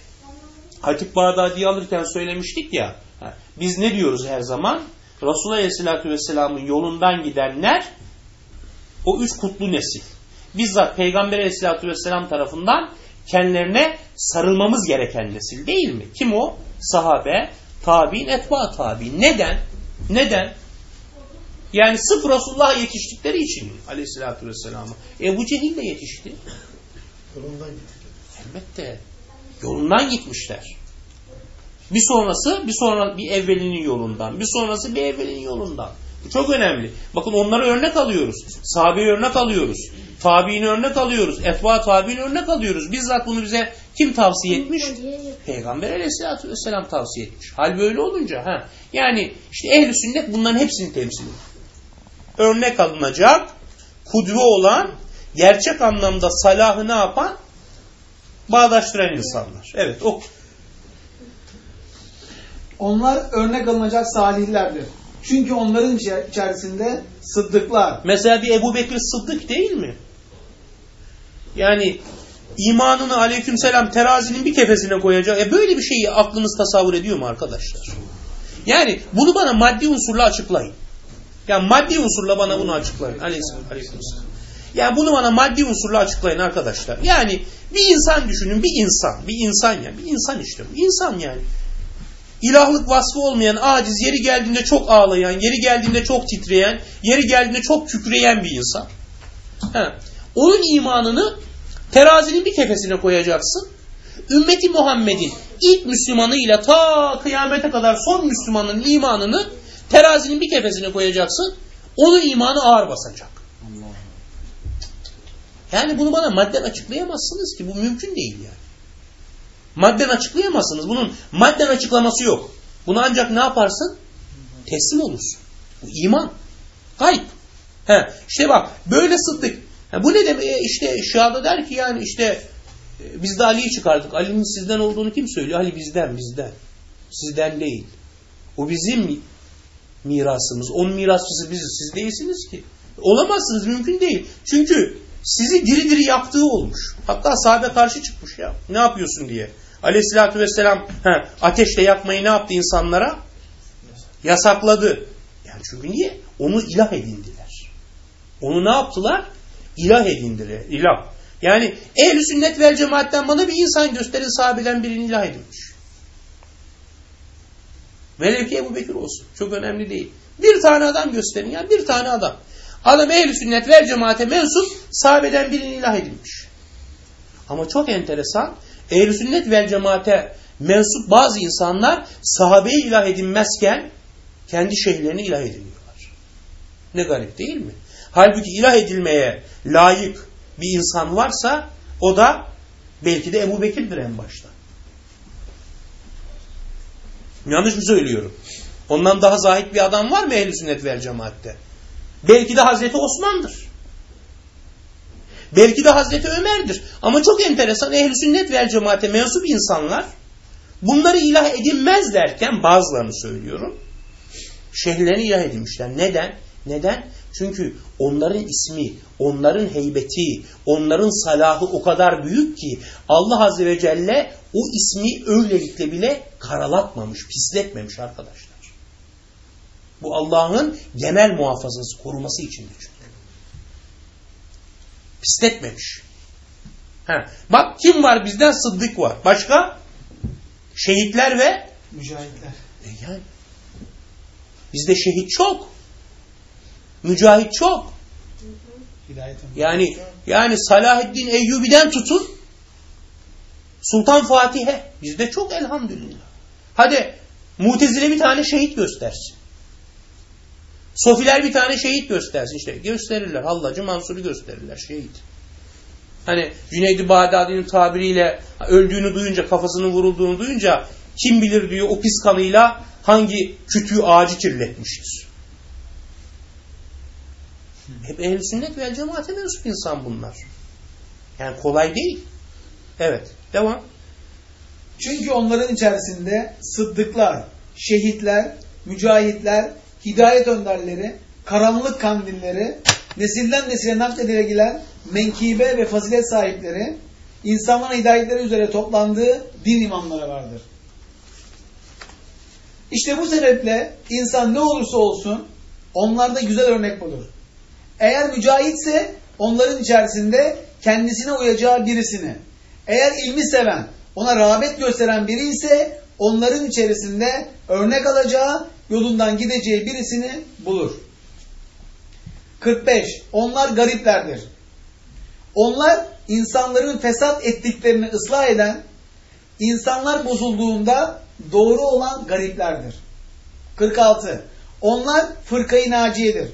Hatip Bağdadi'yi alırken söylemiştik ya, biz ne diyoruz her zaman? Resulullah Aleyhisselatü Vesselam'ın yolundan gidenler o üç kutlu nesil. Bizzat Peygamber Aleyhisselatü Vesselam tarafından kendilerine sarılmamız gereken nesil değil mi? Kim o? Sahabe, tabi'in, etba tabi'in. Neden? Neden? Yani sırf Resulullah'a yetiştikleri için Aleyhisselatü Vesselam'a. Ebu Cehil de yetişti. Yolundan gitti. Elbette. Yolundan gitmişler. Bir sonrası bir sonra bir evvelinin yolundan. Bir sonrası bir evvelinin yolundan. Çok önemli. Bakın onları örnek alıyoruz. Sahabeyi örnek alıyoruz. Tabiini örnek alıyoruz. Etba tabiini örnek alıyoruz. Bizzat bunu bize kim tavsiye etmiş? Peygamber aleyhissalatü vesselam tavsiye etmiş. Hal böyle olunca. ha Yani işte ehli sünnet bunların hepsini temsil ediyor. Örnek alınacak, kudve olan, gerçek anlamda salahı ne yapan? Bağdaştıran insanlar. Evet o Onlar örnek alınacak salihlerdir. Çünkü onların içerisinde sıddıklar. Mesela bir Ebu Bekir Sıddık değil mi? Yani imanını aleykümselam terazinin bir kefesine koyacak. E böyle bir şeyi aklınız tasavvur ediyor mu arkadaşlar? Yani bunu bana maddi unsurla açıklayın. Yani maddi unsurla bana bunu açıklayın. Aleykümselam. Yani bunu bana maddi unsurla açıklayın arkadaşlar. Yani bir insan düşünün, bir insan, bir insan yani, bir insan işte, bir insan yani. İlahlık vasfı olmayan, aciz, yeri geldiğinde çok ağlayan, yeri geldiğinde çok titreyen, yeri geldiğinde çok kükreyen bir insan. He. Onun imanını terazinin bir kefesine koyacaksın. Ümmeti Muhammed'in ilk Müslümanıyla ta kıyamete kadar son Müslümanın imanını terazinin bir kefesine koyacaksın. Onun imanı ağır basacak. Yani bunu bana madden açıklayamazsınız ki. Bu mümkün değil yani. Madden açıklayamazsınız. Bunun madden açıklaması yok. Bunu ancak ne yaparsın? Teslim olursun. Bu iman. Kayıp. He, işte bak böyle sıddık. Ha, bu ne demek? E, işte der ki yani işte e, biz de Ali'yi çıkardık. Ali'nin sizden olduğunu kim söylüyor? Ali bizden, bizden. Sizden değil. O bizim mirasımız. Onun mirasçısı biziz. Siz değilsiniz ki. Olamazsınız. Mümkün değil. Çünkü sizi diri diri yaktığı olmuş. Hatta sahabe karşı çıkmış ya. Ne yapıyorsun diye. Aleyhissalatü vesselam he, ateşle yakmayı ne yaptı insanlara? Yasakladı. Yani çünkü niye? Onu ilah edindiler. Onu ne yaptılar? İlah edindiler. İlah. Yani ehl sünnet vel cemaatten bana bir insan gösterin sahabeden birini ilah edinmiş. Velev ki Ebu Bekir olsun. Çok önemli değil. Bir tane adam gösterin ya. Bir tane adam. Adam ehl sünnet vel cemaate mensup sahabeden birini ilah edilmiş. Ama çok enteresan. Ehl sünnet vel cemaate mensup bazı insanlar sahabeyi ilah edinmezken kendi şeyhlerini ilah ediniyorlar. Ne garip değil mi? Halbuki ilah edilmeye layık bir insan varsa o da belki de Ebu Bekir'dir en başta. Yanlış mı söylüyorum? Ondan daha zahit bir adam var mı ehl sünnet vel cemaatte? Belki de Hazreti Osman'dır. Belki de Hazreti Ömer'dir. Ama çok enteresan ehl sünnet vel cemaate mensup insanlar bunları ilah edinmez derken bazılarını söylüyorum. Şeyhlerini ilah edinmişler. Neden? Neden? Çünkü onların ismi, onların heybeti, onların salahı o kadar büyük ki Allah Azze ve Celle o ismi öylelikle bile karalatmamış, pisletmemiş arkadaşlar. Bu Allah'ın genel muhafazası, koruması içindir çünkü. Pisletmemiş. Ha. Bak kim var bizden? Sıddık var. Başka? Şehitler ve? Mücahitler. E yani. Bizde şehit çok. Mücahit çok. Yani yani Salahaddin Eyyubi'den tutun Sultan Fatih'e bizde çok elhamdülillah. Hadi Mutezile bir tane şehit göstersin. Sofiler bir tane şehit göstersin işte. Gösterirler. Hallacı Mansur'u gösterirler şehit. Hani Cüneydi Bağdadi'nin tabiriyle öldüğünü duyunca, kafasının vurulduğunu duyunca kim bilir diyor o pis kanıyla hangi kütüğü ağacı kirletmiştir. Hep ehl sünnet ve cemaate mensup insan bunlar. Yani kolay değil. Evet. Devam. Çünkü onların içerisinde sıddıklar, şehitler, mücahitler, hidayet önderleri, karanlık kandilleri, nesilden nesile nakledilebilen menkibe ve fazilet sahipleri, insanların hidayetleri üzere toplandığı din imamları vardır. İşte bu sebeple insan ne olursa olsun onlarda güzel örnek bulur. Eğer mücahitse onların içerisinde kendisine uyacağı birisini, eğer ilmi seven, ona rağbet gösteren biri ise onların içerisinde örnek alacağı, yolundan gideceği birisini bulur. 45. Onlar gariplerdir. Onlar insanların fesat ettiklerini ıslah eden, insanlar bozulduğunda doğru olan gariplerdir. 46. Onlar fırkayı naciyedir.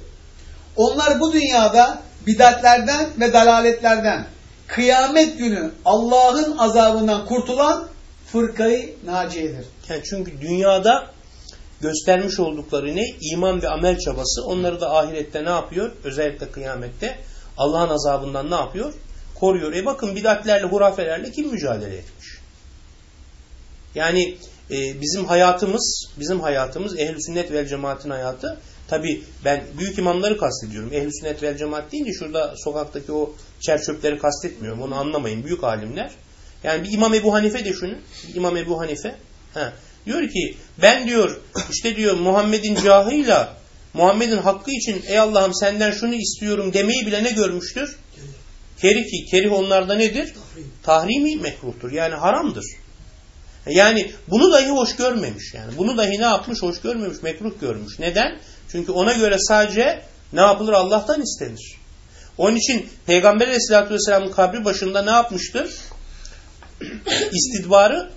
Onlar bu dünyada bidatlerden ve dalaletlerden, kıyamet günü Allah'ın azabından kurtulan fırkayı naciyedir. Yani çünkü dünyada göstermiş oldukları ne? İman ve amel çabası. Onları da ahirette ne yapıyor? Özellikle kıyamette Allah'ın azabından ne yapıyor? Koruyor. E bakın bidatlerle, hurafelerle kim mücadele etmiş? Yani e, bizim hayatımız, bizim hayatımız ehl sünnet vel cemaatin hayatı. Tabi ben büyük imamları kastediyorum. ehl sünnet vel cemaat deyince şurada sokaktaki o çerçöpleri kastetmiyorum. Onu anlamayın. Büyük alimler. Yani bir İmam Ebu Hanife düşünün. Bir İmam Ebu Hanife. Ha. Diyor ki ben diyor işte diyor Muhammed'in cahıyla Muhammed'in hakkı için ey Allah'ım senden şunu istiyorum demeyi bile ne görmüştür? Kerih ki kerih onlarda nedir? Tahrimi mekruhtur. Yani haramdır. Yani bunu dahi hoş görmemiş. Yani bunu dahi ne yapmış? Hoş görmemiş, mekruh görmüş. Neden? Çünkü ona göre sadece ne yapılır? Allah'tan istenir. Onun için Peygamber Aleyhisselatü Vesselam'ın kabri başında ne yapmıştır? İstidbarı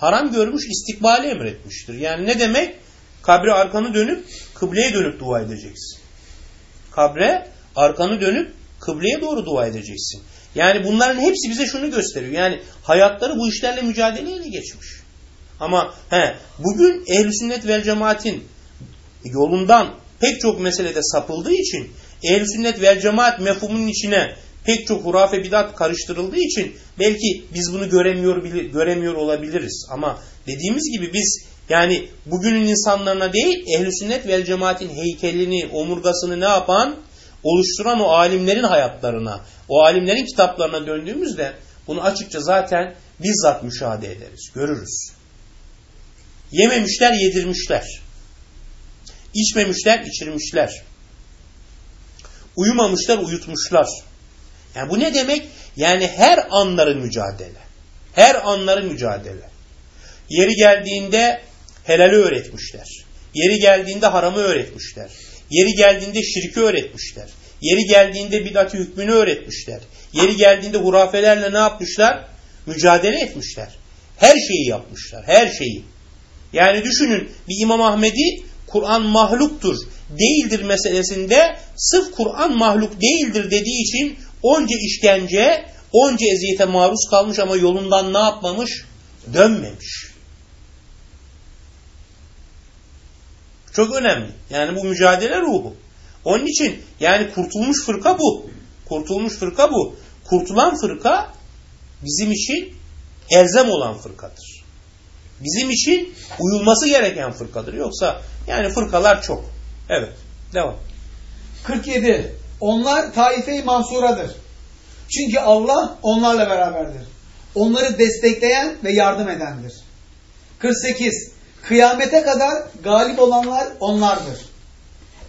haram görmüş, istikbali emretmiştir. Yani ne demek? Kabre arkanı dönüp, kıbleye dönüp dua edeceksin. Kabre arkanı dönüp, kıbleye doğru dua edeceksin. Yani bunların hepsi bize şunu gösteriyor. Yani hayatları bu işlerle mücadeleyle geçmiş. Ama he, bugün ehl sünnet vel cemaatin yolundan pek çok meselede sapıldığı için ehl sünnet vel cemaat mefhumunun içine pek çok hurafe bidat karıştırıldığı için belki biz bunu göremiyor göremiyor olabiliriz. Ama dediğimiz gibi biz yani bugünün insanlarına değil ehl sünnet vel cemaatin heykelini, omurgasını ne yapan oluşturan o alimlerin hayatlarına, o alimlerin kitaplarına döndüğümüzde bunu açıkça zaten bizzat müşahede ederiz, görürüz. Yememişler, yedirmişler. İçmemişler, içirmişler. Uyumamışlar, uyutmuşlar. Yani bu ne demek? Yani her anları mücadele. Her anları mücadele. Yeri geldiğinde helali öğretmişler. Yeri geldiğinde haramı öğretmişler. Yeri geldiğinde şirki öğretmişler. Yeri geldiğinde bidati hükmünü öğretmişler. Yeri geldiğinde hurafelerle ne yapmışlar? Mücadele etmişler. Her şeyi yapmışlar. Her şeyi. Yani düşünün bir İmam Ahmedi Kur'an mahluktur değildir meselesinde sırf Kur'an mahluk değildir dediği için onca işkence, onca eziyete maruz kalmış ama yolundan ne yapmamış? Dönmemiş. Çok önemli. Yani bu mücadele ruhu. Onun için yani kurtulmuş fırka bu. Kurtulmuş fırka bu. Kurtulan fırka bizim için elzem olan fırkadır. Bizim için uyulması gereken fırkadır. Yoksa yani fırkalar çok. Evet. Devam. 47. Onlar taife-i mansuradır. Çünkü Allah onlarla beraberdir. Onları destekleyen ve yardım edendir. 48. Kıyamete kadar galip olanlar onlardır.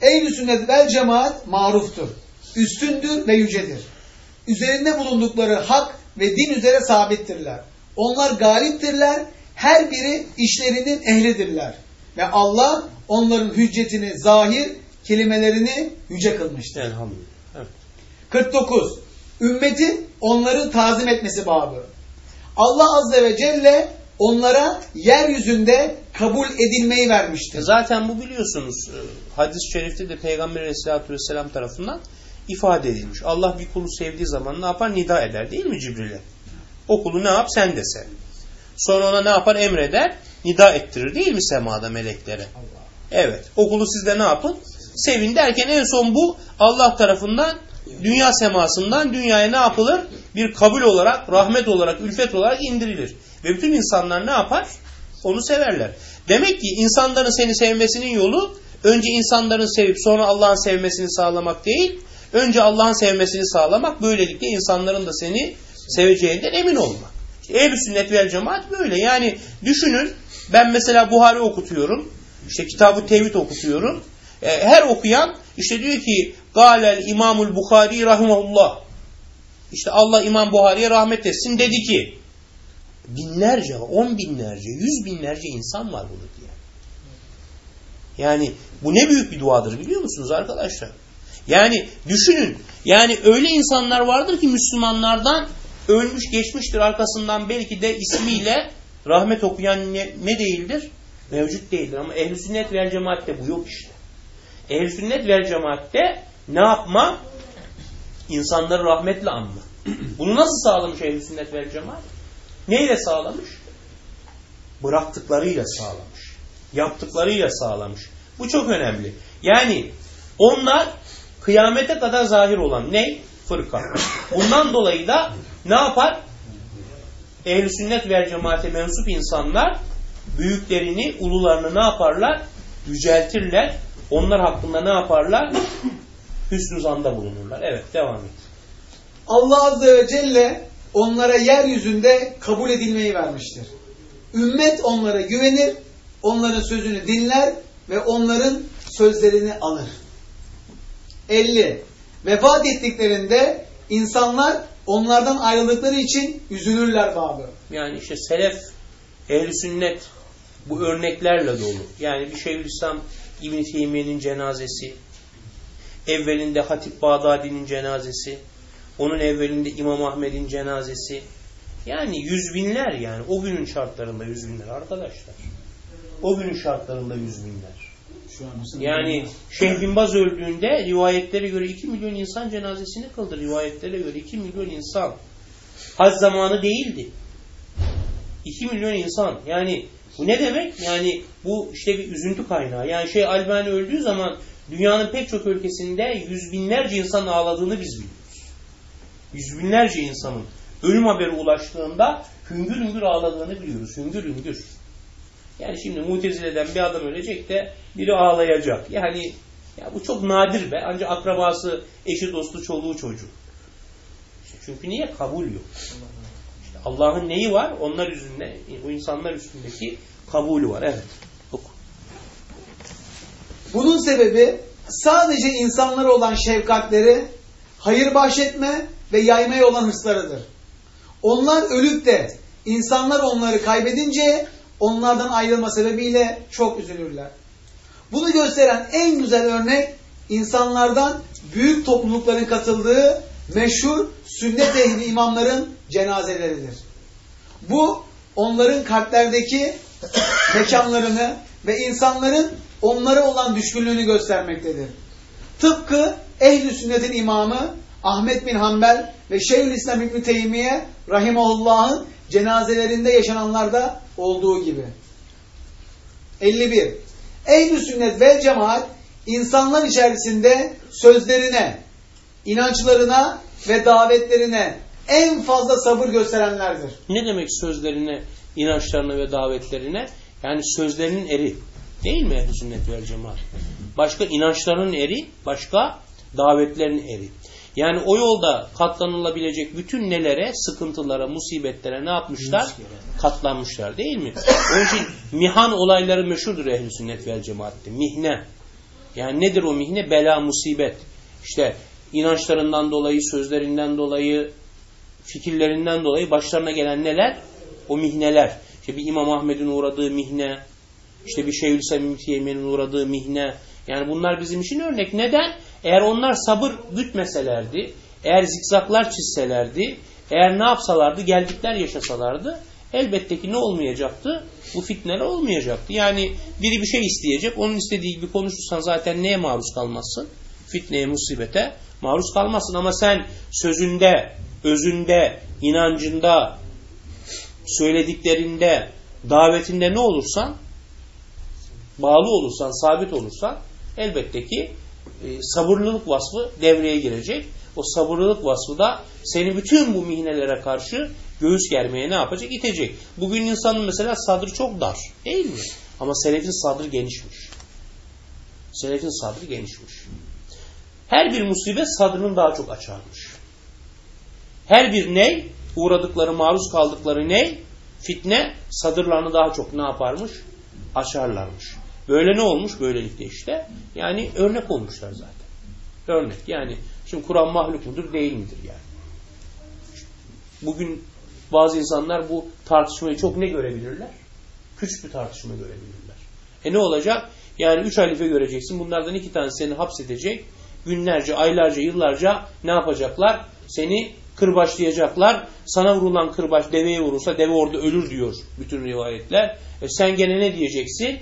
Ehl-i sünnet cemaat maruftur. Üstündür ve yücedir. Üzerinde bulundukları hak ve din üzere sabittirler. Onlar galiptirler. Her biri işlerinin ehlidirler. Ve Allah onların hüccetini zahir, kelimelerini yüce kılmıştır. Elhamdülillah. Evet. 49. Ümmetin onları tazim etmesi babı. Allah Azze ve Celle onlara yeryüzünde kabul edilmeyi vermiştir. Zaten bu biliyorsunuz e, hadis-i şerifte de Peygamber Aleyhisselatü Vesselam tarafından ifade edilmiş. Allah bir kulu sevdiği zaman ne yapar? Nida eder değil mi Cibril'e? O kulu ne yap? Sen de sev. Sonra ona ne yapar? Emreder. Nida ettirir değil mi semada meleklere? Evet. O kulu siz de ne yapın? Sevin derken en son bu Allah tarafından dünya semasından dünyaya ne yapılır? Bir kabul olarak, rahmet olarak, ülfet olarak indirilir. Ve bütün insanlar ne yapar? Onu severler. Demek ki insanların seni sevmesinin yolu önce insanların sevip sonra Allah'ın sevmesini sağlamak değil, önce Allah'ın sevmesini sağlamak, böylelikle insanların da seni seveceğinden emin olmak. İşte Ehl-i sünnet vel cemaat böyle. Yani düşünün ben mesela Buhari okutuyorum, işte kitabı tevhid okutuyorum. E, her okuyan işte diyor ki Galel İmamul Bukhari rahimahullah. İşte Allah İmam Buhari'ye rahmet etsin dedi ki binlerce, on binlerce, yüz binlerce insan var bunu diye. Yani bu ne büyük bir duadır biliyor musunuz arkadaşlar? Yani düşünün. Yani öyle insanlar vardır ki Müslümanlardan ölmüş geçmiştir arkasından belki de ismiyle rahmet okuyan ne, ne değildir? Mevcut değildir ama ehl-i sünnet vel cemaatte bu yok işte. Ehl-i sünnet vel cemaatte ne yapma? İnsanları rahmetle anma. Bunu nasıl sağlamış ehl-i sünnet vel cemaat? Neyle sağlamış? Bıraktıklarıyla sağlamış. Yaptıklarıyla sağlamış. Bu çok önemli. Yani onlar kıyamete kadar zahir olan ne? Fırka. Bundan dolayı da ne yapar? Ehl-i sünnet ve cemaate mensup insanlar büyüklerini, ulularını ne yaparlar? Yüceltirler. Onlar hakkında ne yaparlar? Hüsnü zanda bulunurlar. Evet devam et. Allah Azze ve Celle onlara yeryüzünde kabul edilmeyi vermiştir. Ümmet onlara güvenir, onların sözünü dinler ve onların sözlerini alır. 50. Vefat ettiklerinde insanlar onlardan ayrıldıkları için üzülürler babı. Yani işte selef, ehli sünnet bu örneklerle dolu. Yani bir Şeyhülislam İbn Teymiye'nin cenazesi, evvelinde Hatip Bağdadi'nin cenazesi, onun evvelinde İmam Ahmed'in cenazesi. Yani yüz binler yani. O günün şartlarında yüz binler arkadaşlar. O günün şartlarında yüz binler. Yani Şeyh Bin Baz öldüğünde rivayetlere göre 2 milyon insan cenazesini kıldı. Rivayetlere göre 2 milyon insan. Hac zamanı değildi. 2 milyon insan. Yani bu ne demek? Yani bu işte bir üzüntü kaynağı. Yani şey Albani öldüğü zaman dünyanın pek çok ülkesinde yüz binlerce insan ağladığını biz biliyoruz. Yüz binlerce insanın ölüm haberi ulaştığında hüngür hüngür ağladığını biliyoruz. Hüngür hüngür. Yani şimdi Mutezile'den bir adam ölecek de biri ağlayacak. Yani ya bu çok nadir be. Ancak akrabası, eşi, dostu, çoluğu, çocuğu. Çünkü niye? Kabul yok. Allah'ın neyi var? Onlar yüzünde, bu insanlar üstündeki kabulü var. Evet. Oku. Bunun sebebi sadece insanlara olan şefkatleri, hayır bahşetme ve yaymaya olan hırslarıdır. Onlar ölüp de insanlar onları kaybedince onlardan ayrılma sebebiyle çok üzülürler. Bunu gösteren en güzel örnek insanlardan büyük toplulukların katıldığı meşhur sünnet ehli imamların cenazeleridir. Bu onların kalplerdeki mekanlarını ve insanların onlara olan düşkünlüğünü göstermektedir. Tıpkı ehl sünnetin imamı Ahmet bin Hanbel ve Şeyhülislam İbni Teymiye rahimahullah'ın cenazelerinde yaşananlarda olduğu gibi. 51. Ehl-i sünnet ve cemaat insanlar içerisinde sözlerine, inançlarına ve davetlerine en fazla sabır gösterenlerdir. Ne demek sözlerine, inançlarına ve davetlerine? Yani sözlerinin eri. Değil mi ehl sünnet vel cemaat? Başka inançlarının eri, başka davetlerin eri. Yani o yolda katlanılabilecek bütün nelere, sıkıntılara, musibetlere ne yapmışlar? Katlanmışlar değil mi? Onun için mihan olayları meşhurdur ehl sünnet vel cemaatte. Mihne. Yani nedir o mihne? Bela, musibet. İşte inançlarından dolayı, sözlerinden dolayı, fikirlerinden dolayı başlarına gelen neler? O mihneler. İşte bir İmam Ahmed'in uğradığı mihne, işte bir Şeyhülislam İbn uğradığı mihne. Yani bunlar bizim için örnek. Neden? Eğer onlar sabır gütmeselerdi, eğer zikzaklar çizselerdi, eğer ne yapsalardı, geldikler yaşasalardı, elbette ki ne olmayacaktı? Bu fitneler olmayacaktı. Yani biri bir şey isteyecek, onun istediği gibi konuşursan zaten neye maruz kalmazsın? Fitneye, musibete maruz kalmazsın. Ama sen sözünde, özünde, inancında, söylediklerinde, davetinde ne olursan, bağlı olursan, sabit olursan elbette ki e, sabırlılık vasfı devreye girecek. O sabırlılık vasfı da seni bütün bu mihnelere karşı göğüs germeye ne yapacak? İtecek. Bugün insanın mesela sadrı çok dar. Değil mi? Ama selefin sadrı genişmiş. Selefin sadrı genişmiş. Her bir musibet sadrını daha çok açarmış. Her bir ney, uğradıkları, maruz kaldıkları ney, fitne sadırlarını daha çok ne yaparmış? Açarlarmış. Böyle ne olmuş böylelikle işte? Yani örnek olmuşlar zaten. Örnek yani. Şimdi Kur'an mahluk mudur değil midir yani? Bugün bazı insanlar bu tartışmayı çok ne görebilirler? Küçük bir tartışma görebilirler. E ne olacak? Yani üç halife göreceksin. Bunlardan iki tanesi seni hapsedecek. Günlerce, aylarca, yıllarca ne yapacaklar? Seni kırbaçlayacaklar. Sana vurulan kırbaç deveye vurursa deve orada ölür diyor bütün rivayetler. E sen gene ne diyeceksin?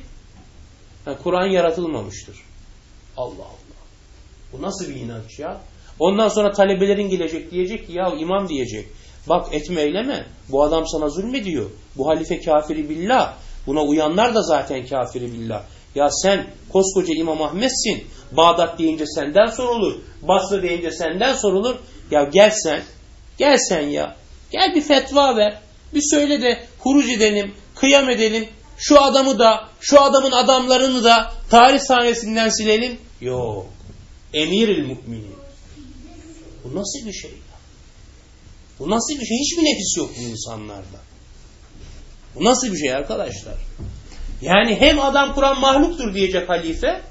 Kur'an yaratılmamıştır. Allah Allah. Bu nasıl bir inanç ya? Ondan sonra talebelerin gelecek diyecek ki ya imam diyecek. Bak etme eyleme. Bu adam sana zulmediyor. Bu halife kafiri billah. Buna uyanlar da zaten kafiri billah. Ya sen koskoca İmam Ahmet'sin. Bağdat deyince senden sorulur. Basra deyince senden sorulur. Ya gel sen. Gel sen ya. Gel bir fetva ver. Bir söyle de huruc edelim. Kıyam edelim. Şu adamı da, şu adamın adamlarını da tarih sahnesinden silelim. Yok. Emiril müminin. Bu nasıl bir şey ya? Bu nasıl bir şey? Hiçbir nefis yok bu insanlarda. Bu nasıl bir şey arkadaşlar? Yani hem adam Kur'an mahluktur diyecek halife,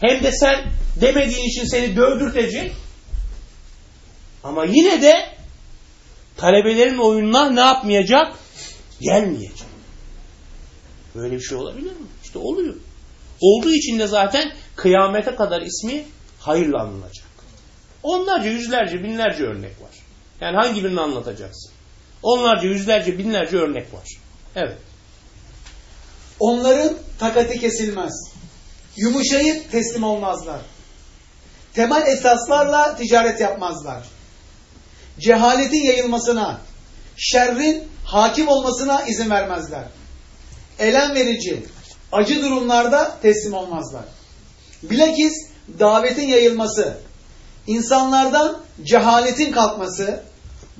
Hem de sen demediğin için seni dövdürtecek. Ama yine de talebelerin oyununa ne yapmayacak? Gelmeyecek. Böyle bir şey olabilir mi? İşte oluyor. Olduğu için de zaten kıyamete kadar ismi hayırla anılacak. Onlarca, yüzlerce, binlerce örnek var. Yani hangi birini anlatacaksın? Onlarca, yüzlerce, binlerce örnek var. Evet. Onların takati kesilmez. Yumuşayıp teslim olmazlar. Temel esaslarla ticaret yapmazlar. Cehaletin yayılmasına, şerrin hakim olmasına izin vermezler. Elem verici, acı durumlarda teslim olmazlar. Bilakis davetin yayılması, insanlardan cehaletin kalkması,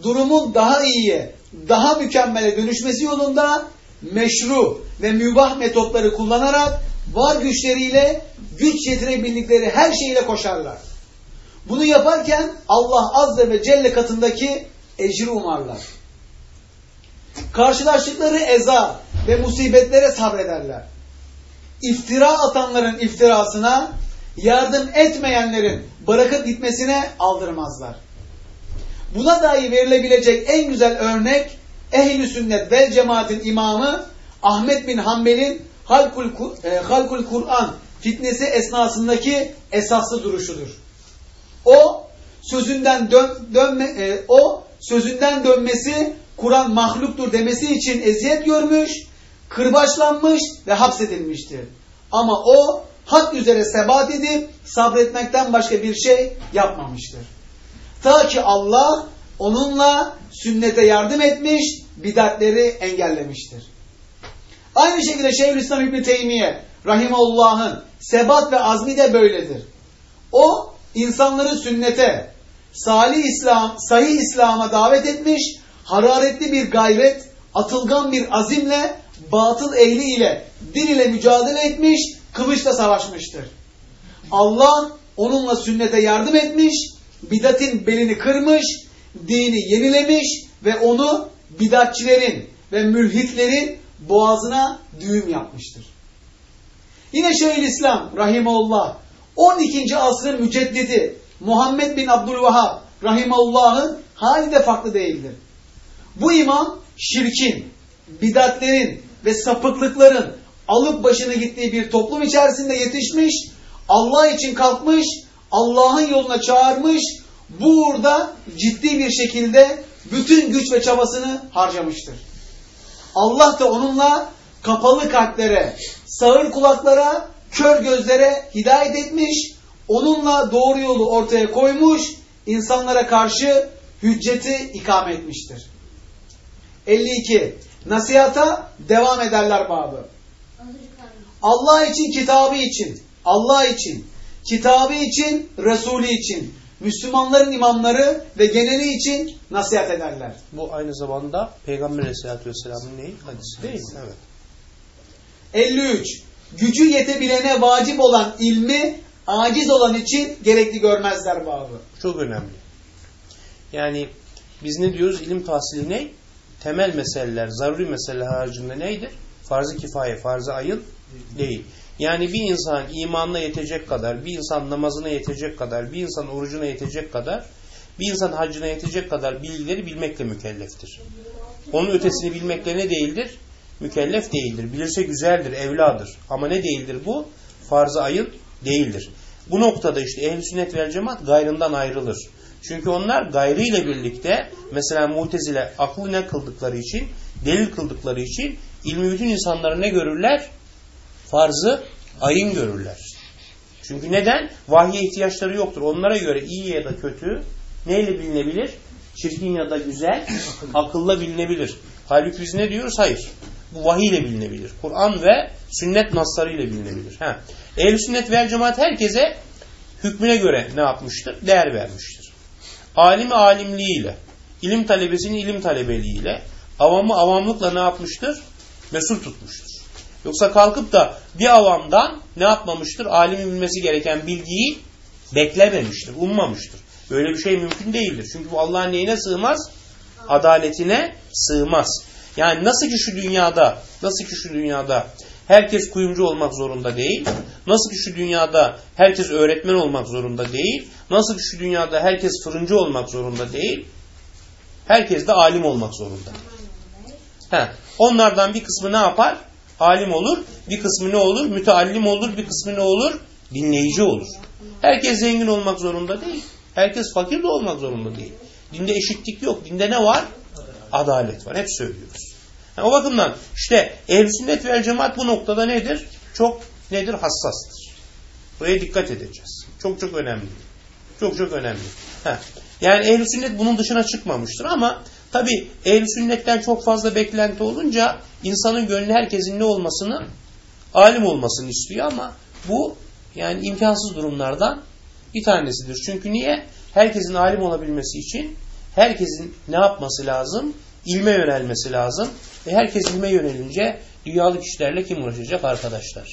durumun daha iyiye, daha mükemmele dönüşmesi yolunda meşru ve mübah metotları kullanarak var güçleriyle güç yetirebildikleri her şeyle koşarlar. Bunu yaparken Allah Azze ve Celle katındaki ecri umarlar. Karşılaştıkları eza ve musibetlere sabrederler. İftira atanların iftirasına, yardım etmeyenlerin bırakıp gitmesine aldırmazlar. Buna dair verilebilecek en güzel örnek ehl sünnet vel cemaatin imamı Ahmet bin Hanbel'in Halkul, e, Halkul Kur'an fitnesi esnasındaki esaslı duruşudur. O sözünden dön, dönme, e, o sözünden dönmesi Kur'an mahluktur demesi için eziyet görmüş, kırbaçlanmış ve hapsedilmiştir. Ama o hak üzere sebat edip sabretmekten başka bir şey yapmamıştır. Ta ki Allah onunla sünnete yardım etmiş, bidatleri engellemiştir. Aynı şekilde Şeyhülislam İbni Teymiye Rahimahullah'ın sebat ve azmi de böyledir. O insanları sünnete, salih İslam, sahih İslam'a davet etmiş, hararetli bir gayret, atılgan bir azimle, batıl ehli ile, din ile mücadele etmiş, kılıçla savaşmıştır. Allah onunla sünnete yardım etmiş, bidatin belini kırmış, dini yenilemiş ve onu bidatçilerin ve mülhitlerin boğazına düğüm yapmıştır. Yine Şeyhülislam Rahimullah 12. asrın müceddidi Muhammed bin Abdülvahhab Rahimullah'ın hali de farklı değildir. Bu imam şirkin, bidatlerin ve sapıklıkların alıp başını gittiği bir toplum içerisinde yetişmiş, Allah için kalkmış, Allah'ın yoluna çağırmış, bu uğurda ciddi bir şekilde bütün güç ve çabasını harcamıştır. Allah da onunla kapalı kalplere, sağır kulaklara, kör gözlere hidayet etmiş, onunla doğru yolu ortaya koymuş, insanlara karşı hücceti ikame etmiştir. 52. Nasihata devam ederler babı. Allah için, kitabı için, Allah için, kitabı için, Resulü için, Müslümanların imamları ve geneli için nasihat ederler. Bu aynı zamanda Peygamber Aleyhisselatü Vesselam'ın neyi? Hadisi değil mi? Evet. 53. Gücü yetebilene vacip olan ilmi aciz olan için gerekli görmezler babı. Çok önemli. Yani biz ne diyoruz? İlim tahsili ne? Temel meseleler, zaruri meseleler haricinde neydir? Farz-ı kifaye, farz-ı ayın değil. Yani bir insan imanına yetecek kadar, bir insan namazına yetecek kadar, bir insan orucuna yetecek kadar, bir insan hacına yetecek kadar bilgileri bilmekle mükelleftir. Onun ötesini bilmekle ne değildir? Mükellef değildir. Bilirse güzeldir, evladır. Ama ne değildir bu? Farz-ı ayın değildir. Bu noktada işte ehl sünnet vel cemaat gayrından ayrılır. Çünkü onlar gayrı ile birlikte mesela mutezile aklı ne kıldıkları için, delil kıldıkları için ilmi bütün insanları ne görürler? Farzı ayın görürler. Çünkü neden? Vahye ihtiyaçları yoktur. Onlara göre iyi ya da kötü neyle bilinebilir? Çirkin ya da güzel, akılla bilinebilir. Halbuki biz ne diyoruz? Hayır. Bu vahiy ile bilinebilir. Kur'an ve sünnet nasları ile bilinebilir. Ha. Ehl-i sünnet vel cemaat herkese hükmüne göre ne yapmıştır? Değer vermiştir. Alimi alimliğiyle, ilim talebesini ilim talebeliğiyle, avamı avamlıkla ne yapmıştır? Mesul tutmuştur. Yoksa kalkıp da bir avamdan ne yapmamıştır? Alimin bilmesi gereken bilgiyi beklememiştir, ummamıştır. Böyle bir şey mümkün değildir. Çünkü bu Allah'ın neyine sığmaz? Adaletine sığmaz. Yani nasıl ki şu dünyada, nasıl ki şu dünyada herkes kuyumcu olmak zorunda değil. Nasıl ki şu dünyada herkes öğretmen olmak zorunda değil. Nasıl ki şu dünyada herkes fırıncı olmak zorunda değil. Herkes de alim olmak zorunda. He. Onlardan bir kısmı ne yapar? Alim olur. Bir kısmı ne olur? Müteallim olur. Bir kısmı ne olur? Dinleyici olur. Herkes zengin olmak zorunda değil. Herkes fakir de olmak zorunda değil. Dinde eşitlik yok. Dinde ne var? Adalet var. Hep söylüyoruz. Yani o bakımdan işte ehl sünnet ve cemaat bu noktada nedir? Çok nedir? Hassastır. Buraya dikkat edeceğiz. Çok çok önemli. Çok çok önemli. Heh. Yani ehl sünnet bunun dışına çıkmamıştır ama tabi ehl sünnetten çok fazla beklenti olunca insanın gönlü herkesin ne olmasını alim olmasını istiyor ama bu yani imkansız durumlardan bir tanesidir. Çünkü niye? Herkesin alim olabilmesi için herkesin ne yapması lazım? İlme yönelmesi lazım. E herkes ilme yönelince dünyalık işlerle kim uğraşacak arkadaşlar?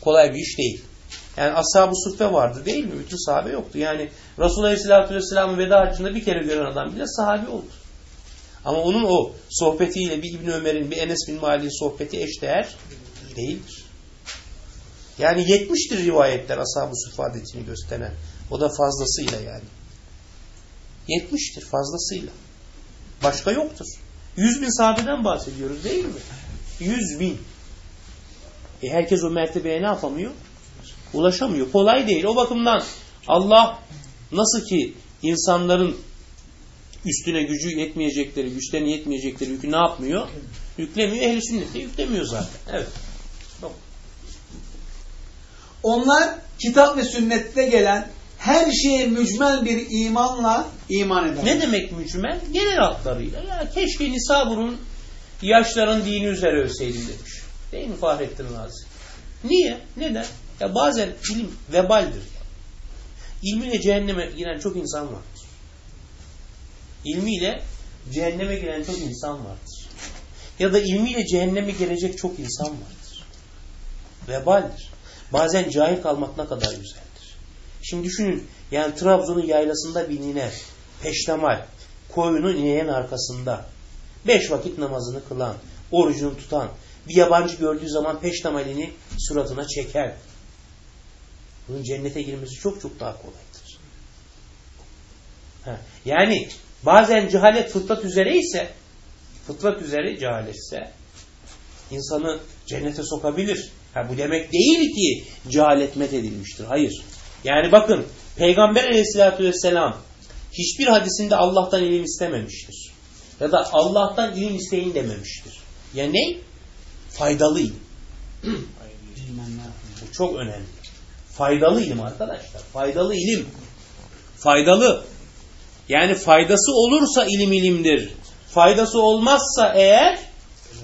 Kolay bir iş değil. Yani ashab-ı suffe vardı değil mi? Bütün sahabe yoktu. Yani Resulullah Aleyhisselatü Vesselam'ın veda haccında bir kere gören adam bile sahabe oldu. Ama onun o sohbetiyle bir İbn Ömer'in, bir Enes bin Malik'in sohbeti eşdeğer değildir. Yani 70'tir rivayetler ashab-ı suffe adetini gösteren. O da fazlasıyla yani. 70'tir fazlasıyla. Başka yoktur. 100 bin sahabeden bahsediyoruz değil mi? 100 bin. E herkes o mertebeye ne yapamıyor? Ulaşamıyor. Kolay değil. O bakımdan Allah nasıl ki insanların üstüne gücü yetmeyecekleri, güçlerine yetmeyecekleri yükü ne yapmıyor? Yüklemiyor. Ehl-i sünnette yüklemiyor zaten. Evet. Onlar kitap ve sünnette gelen her şeye mücmel bir imanla iman eder. Ne demek mücmel? Genel hatlarıyla. Ya keşke Nisabur'un yaşların dini üzere ölseydim demiş. Değil mi Fahrettin Razi? Niye? Neden? Ya bazen ilim vebaldir. İlmiyle cehenneme giren çok insan vardır. İlmiyle cehenneme giren çok insan vardır. Ya da ilmiyle cehenneme girecek çok insan vardır. Vebaldir. Bazen cahil kalmak ne kadar güzeldir. Şimdi düşünün yani Trabzon'un yaylasında binine peştemal, koyunun ineğin arkasında beş vakit namazını kılan, orucunu tutan, bir yabancı gördüğü zaman peştemalini suratına çeker. Bunun cennete girmesi çok çok daha kolaydır. Ha, yani bazen cehalet fıtrat üzere ise fıtrat üzere cehaletse insanı cennete sokabilir. Ha, bu demek değil ki cehalet met edilmiştir. Hayır. Yani bakın Peygamber aleyhissalatü vesselam hiçbir hadisinde Allah'tan ilim istememiştir. Ya da Allah'tan ilim isteyin dememiştir. Ya ne? Faydalı ilim. Bu çok önemli. Faydalı ilim arkadaşlar. Faydalı ilim. Faydalı. Yani faydası olursa ilim ilimdir. Faydası olmazsa eğer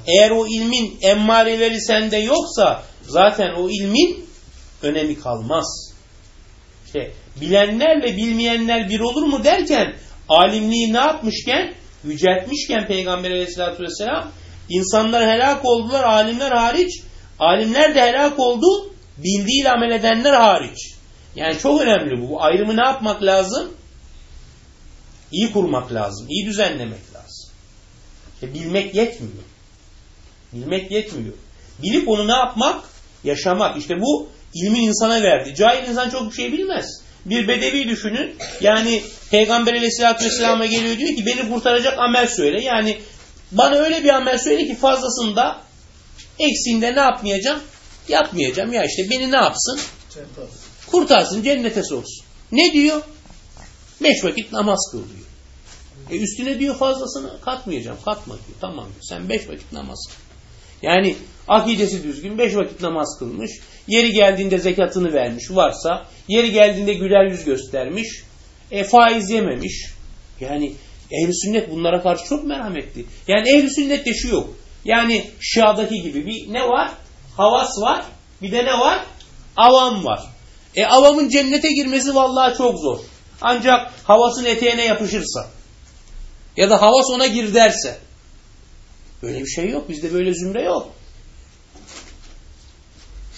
eğer o ilmin emmareleri sende yoksa zaten o ilmin önemi kalmaz. İşte bilenlerle bilmeyenler bir olur mu derken alimliği ne yapmışken yüceltmişken Peygamber aleyhissalatü vesselam insanlar helak oldular alimler hariç alimler de helak oldu bildiğiyle amel edenler hariç. Yani çok önemli bu. Bu ayrımı ne yapmak lazım? İyi kurmak lazım. iyi düzenlemek lazım. İşte bilmek yetmiyor. Bilmek yetmiyor. Bilip onu ne yapmak? Yaşamak. İşte bu ilmin insana verdi. Cahil insan çok bir şey bilmez. Bir bedevi düşünün. Yani Peygamber aleyhissalatü vesselam'a geliyor diyor ki beni kurtaracak amel söyle. Yani bana öyle bir amel söyle ki fazlasında eksiğinde ne yapmayacağım? Yapmayacağım. Ya işte beni ne yapsın? Kurtarsın, cennete soksun. Ne diyor? Beş vakit namaz kıl diyor. E üstüne diyor fazlasını katmayacağım. Katma diyor. Tamam diyor. Sen beş vakit namaz kıl. Yani akidesi düzgün beş vakit namaz kılmış. Yeri geldiğinde zekatını vermiş varsa. Yeri geldiğinde güler yüz göstermiş. E faiz yememiş. Yani ehl sünnet bunlara karşı çok merhametli. Yani ehl sünnette şu yok. Yani Şia'daki gibi bir ne var? Havas var. Bir de ne var? Avam var. E avamın cennete girmesi vallahi çok zor. Ancak havasın eteğine yapışırsa ya da havas ona gir derse böyle bir şey yok. Bizde böyle zümre yok.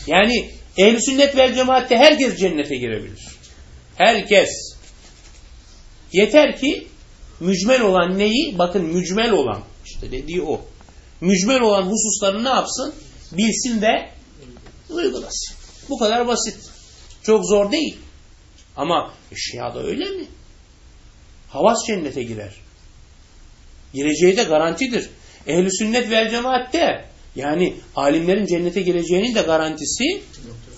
Yani ehl sünnet vel cemaatte herkes cennete girebilir. Herkes. Yeter ki mücmel olan neyi? Bakın mücmel olan işte dediği o. Mücmel olan hususları ne yapsın? Bilsin ve uygulasın. Bu kadar basit. Çok zor değil. Ama Şia da öyle mi? Havas cennete girer. Gireceği de garantidir. Ehl-i sünnet vel cemaatte yani alimlerin cennete gireceğinin de garantisi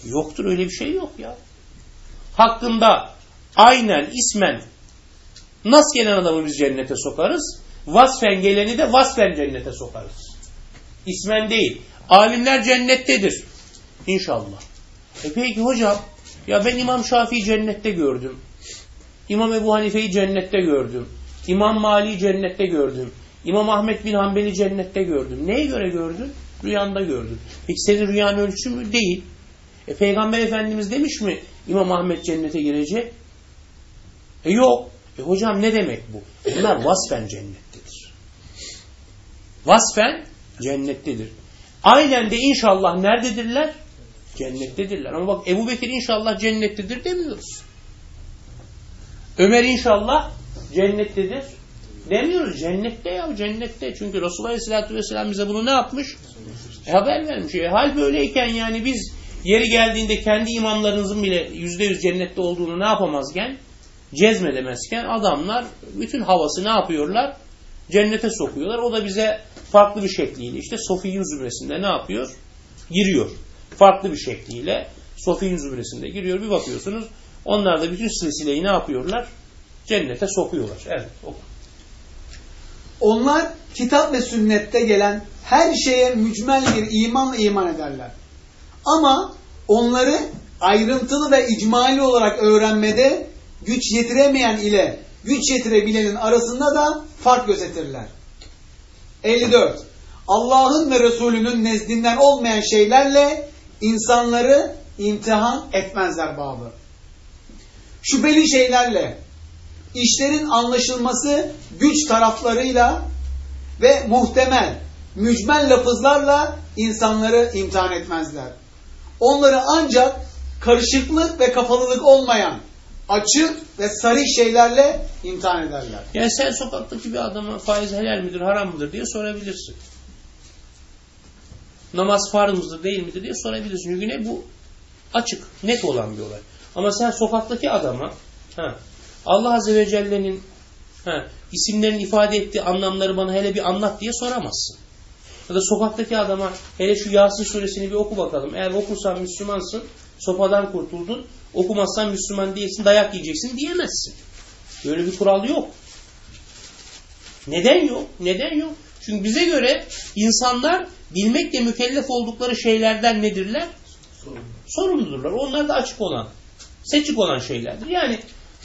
yoktur. Öyle bir şey yok ya. Hakkında aynen ismen nas gelen adamı biz cennete sokarız. Vasfen geleni de vasfen cennete sokarız. İsmen değil. Alimler cennettedir. İnşallah. E peki hocam ya ben İmam Şafii cennette gördüm. İmam Ebu Hanife'yi cennette gördüm. İmam Mali'yi cennette gördüm. İmam Ahmet bin Hanbel'i cennette gördüm. Neye göre gördün? Rüyanda gördün. Peki senin rüyan ölçü mü? Değil. E, Peygamber Efendimiz demiş mi İmam Ahmet cennete girecek? E yok. E hocam ne demek bu? Bunlar vasfen cennettedir. Vasfen cennettedir. Aynen de inşallah nerededirler? Cennettedirler. Ama bak Ebu Bekir inşallah cennettedir demiyoruz. Ömer inşallah cennettedir demiyoruz. Cennette ya cennette. Çünkü Resulullah Aleyhisselatü Vesselam bize bunu ne yapmış? E, haber vermiş. E, hal böyleyken yani biz yeri geldiğinde kendi imamlarınızın bile yüzde yüz cennette olduğunu ne yapamazken cezmedemezken adamlar bütün havası ne yapıyorlar? Cennete sokuyorlar. O da bize farklı bir şekliyle işte Sofiyin zümresinde ne yapıyor? Giriyor. Farklı bir şekliyle Sofiyin zümresinde giriyor. Bir bakıyorsunuz onlar da bütün silsileyi ne yapıyorlar? Cennete sokuyorlar. Evet. Oku. Onlar kitap ve sünnette gelen her şeye mücmel bir imanla iman ederler. Ama onları ayrıntılı ve icmali olarak öğrenmede güç yetiremeyen ile güç yetirebilenin arasında da fark gözetirler. 54. Allah'ın ve Resulünün nezdinden olmayan şeylerle insanları imtihan etmezler babı. Şüpheli şeylerle, işlerin anlaşılması güç taraflarıyla ve muhtemel, mücmel lafızlarla insanları imtihan etmezler. Onları ancak karışıklık ve kafalılık olmayan açık ve sarih şeylerle imtihan ederler. Yani sen sokaktaki bir adama faiz helal midir, haram mıdır diye sorabilirsin. Namaz farz mıdır, değil midir diye sorabilirsin. Çünkü ne bu? Açık, net olan bir olay. Ama sen sokaktaki adama ha, Allah Azze ve Celle'nin isimlerin ifade ettiği anlamları bana hele bir anlat diye soramazsın. Ya da sokaktaki adama hele şu Yasin suresini bir oku bakalım. Eğer okursan Müslümansın, sopadan kurtuldun. Okumazsan Müslüman değilsin, dayak yiyeceksin diyemezsin. Böyle bir kural yok. Neden yok? Neden yok? Çünkü bize göre insanlar bilmekle mükellef oldukları şeylerden nedirler? Sorumludurlar. Onlar da açık olan, seçik olan şeylerdir. Yani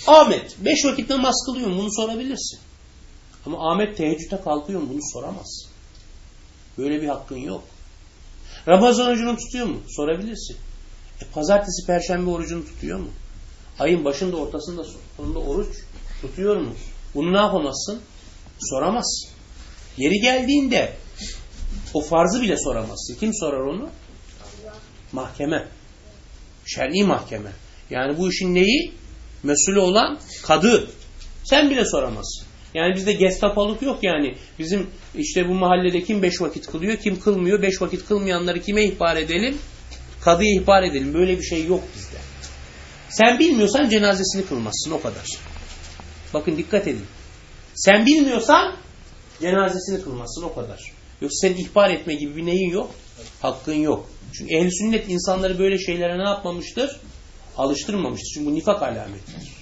Ahmet beş vakit namaz kılıyor mu? Bunu sorabilirsin. Ama Ahmet teheccüde kalkıyor mu? Bunu soramazsın. Böyle bir hakkın yok. Ramazan orucunu tutuyor mu? Sorabilirsin. E, pazartesi, perşembe orucunu tutuyor mu? Ayın başında, ortasında, sonunda oruç tutuyor mu? Bunu ne yapamazsın? Soramazsın. Yeri geldiğinde o farzı bile soramazsın. Kim sorar onu? Mahkeme. Şer'i mahkeme. Yani bu işin neyi? Mesulü olan kadı. Sen bile soramazsın. Yani bizde gestapoluk yok yani. Bizim işte bu mahallede kim beş vakit kılıyor, kim kılmıyor. Beş vakit kılmayanları kime ihbar edelim? Kadıya ihbar edelim. Böyle bir şey yok bizde. Sen bilmiyorsan cenazesini kılmazsın o kadar. Bakın dikkat edin. Sen bilmiyorsan cenazesini kılmazsın o kadar. Yoksa sen ihbar etme gibi bir neyin yok? Hakkın yok. Çünkü ehl sünnet insanları böyle şeylere ne yapmamıştır? Alıştırmamıştır. Çünkü bu nifak alametidir.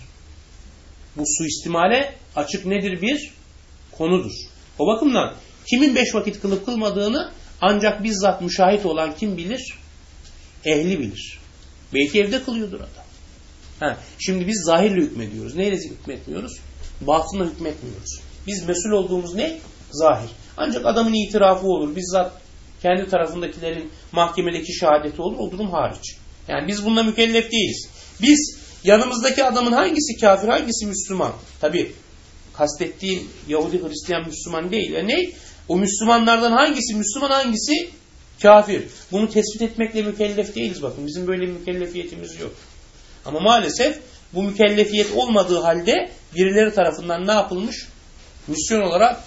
Bu suistimale açık nedir bir? Konudur. O bakımdan kimin beş vakit kılıp kılmadığını ancak bizzat müşahit olan kim bilir? Ehli bilir. Belki evde kılıyordur adam. Ha, şimdi biz zahirle hükmediyoruz. Neyle hükmetmiyoruz? Batınla hükmetmiyoruz. Biz mesul olduğumuz ne? Zahir. Ancak adamın itirafı olur. Bizzat kendi tarafındakilerin mahkemedeki şehadeti olur. O durum hariç. Yani biz bununla mükellef değiliz. Biz yanımızdaki adamın hangisi kafir, hangisi Müslüman? Tabi kastettiğim Yahudi, Hristiyan, Müslüman değil. Yani ne? O Müslümanlardan hangisi Müslüman, hangisi kafir? Bunu tespit etmekle mükellef değiliz bakın. Bizim böyle bir mükellefiyetimiz yok. Ama maalesef bu mükellefiyet olmadığı halde birileri tarafından ne yapılmış? Misyon olarak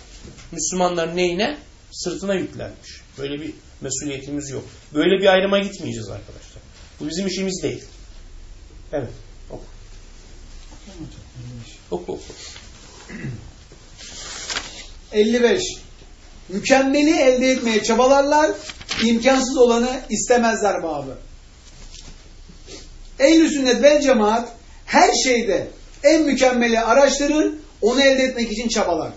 Müslümanların neyine? Sırtına yüklenmiş. Böyle bir mesuliyetimiz yok. Böyle bir ayrıma gitmeyeceğiz arkadaşlar. Bu bizim işimiz değil. Evet. Oku. Oku oku. 55. Mükemmeli elde etmeye çabalarlar, imkansız olanı istemezler babı. Ehl-i sünnet vel cemaat her şeyde en mükemmeli araştırır, onu elde etmek için çabalar.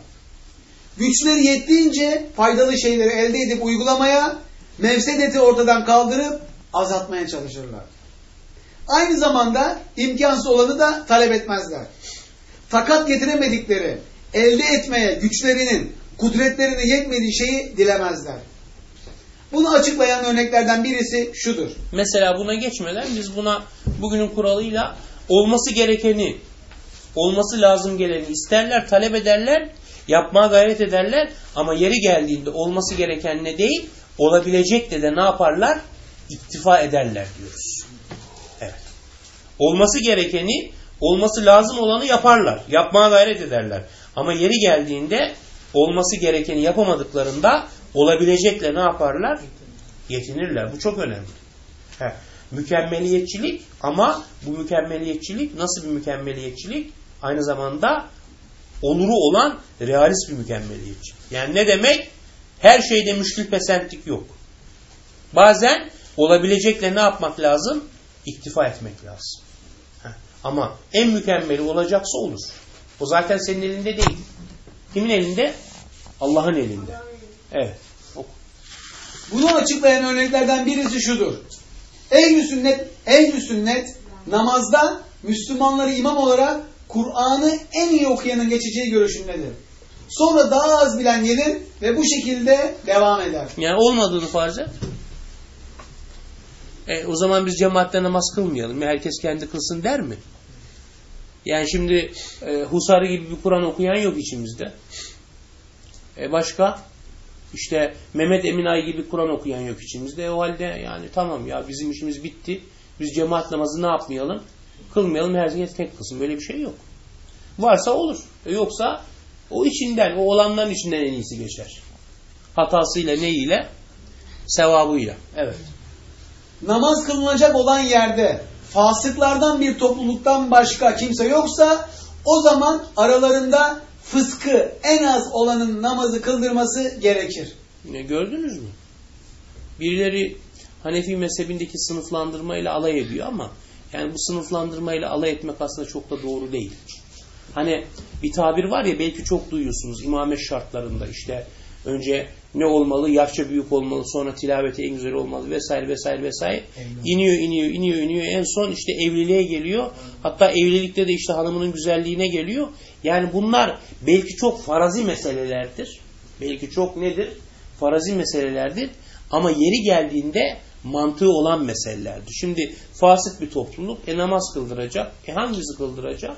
Güçleri yettiğince faydalı şeyleri elde edip uygulamaya, mevsedeti ortadan kaldırıp azaltmaya çalışırlar. Aynı zamanda imkansız olanı da talep etmezler. Fakat getiremedikleri, elde etmeye güçlerinin, kudretlerinin yetmediği şeyi dilemezler. Bunu açıklayan örneklerden birisi şudur. Mesela buna geçmeden biz buna bugünün kuralıyla olması gerekeni, olması lazım geleni isterler, talep ederler, yapmaya gayret ederler ama yeri geldiğinde olması gereken ne değil, olabilecek de de ne yaparlar? İktifa ederler diyoruz. Evet. Olması gerekeni, olması lazım olanı yaparlar. Yapmaya gayret ederler. Ama yeri geldiğinde olması gerekeni yapamadıklarında olabilecekle ne yaparlar? Yetinirler. Bu çok önemli. He. Mükemmeliyetçilik ama bu mükemmeliyetçilik nasıl bir mükemmeliyetçilik? Aynı zamanda onuru olan realist bir mükemmeliyetçilik. Yani ne demek? Her şeyde müşkül pesentlik yok. Bazen olabilecekle ne yapmak lazım? İktifa etmek lazım. Ama en mükemmeli olacaksa olur. O zaten senin elinde değil. Kimin elinde? Allah'ın elinde. Evet. Bunu açıklayan örneklerden birisi şudur. Ehl-i sünnet, ehl sünnet namazda Müslümanları imam olarak Kur'an'ı en iyi okuyanın geçeceği görüşündedir. Sonra daha az bilen gelir ve bu şekilde devam eder. Yani olmadığını farz et. E, o zaman biz cemaatle namaz kılmayalım. Ya herkes kendi kılsın der mi? Yani şimdi e, Husari gibi bir Kur'an okuyan yok içimizde. E, başka? İşte Mehmet Eminay gibi Kur'an okuyan yok içimizde. E, o halde yani tamam ya bizim işimiz bitti. Biz cemaat namazı ne yapmayalım? Kılmayalım herkes tek kılsın. Böyle bir şey yok. Varsa olur. E, yoksa o içinden, o olanların içinden en iyisi geçer. Hatasıyla, neyiyle? Sevabıyla. Evet. Namaz kılınacak olan yerde fasıklardan bir topluluktan başka kimse yoksa o zaman aralarında fıskı en az olanın namazı kıldırması gerekir. Yine gördünüz mü? Birileri Hanefi mezhebindeki sınıflandırmayla alay ediyor ama yani bu sınıflandırmayla alay etmek aslında çok da doğru değil. Hani bir tabir var ya belki çok duyuyorsunuz imamet şartlarında işte önce ne olmalı? Yaşça büyük olmalı, sonra tilaveti en güzel olmalı vesaire vesaire vesaire. İniyor, iniyor, iniyor, iniyor. En son işte evliliğe geliyor. Hatta evlilikte de işte hanımının güzelliğine geliyor. Yani bunlar belki çok farazi meselelerdir. Belki çok nedir? Farazi meselelerdir. Ama yeri geldiğinde mantığı olan meselelerdir. Şimdi fasit bir topluluk e namaz kıldıracak. E hangisi kıldıracak?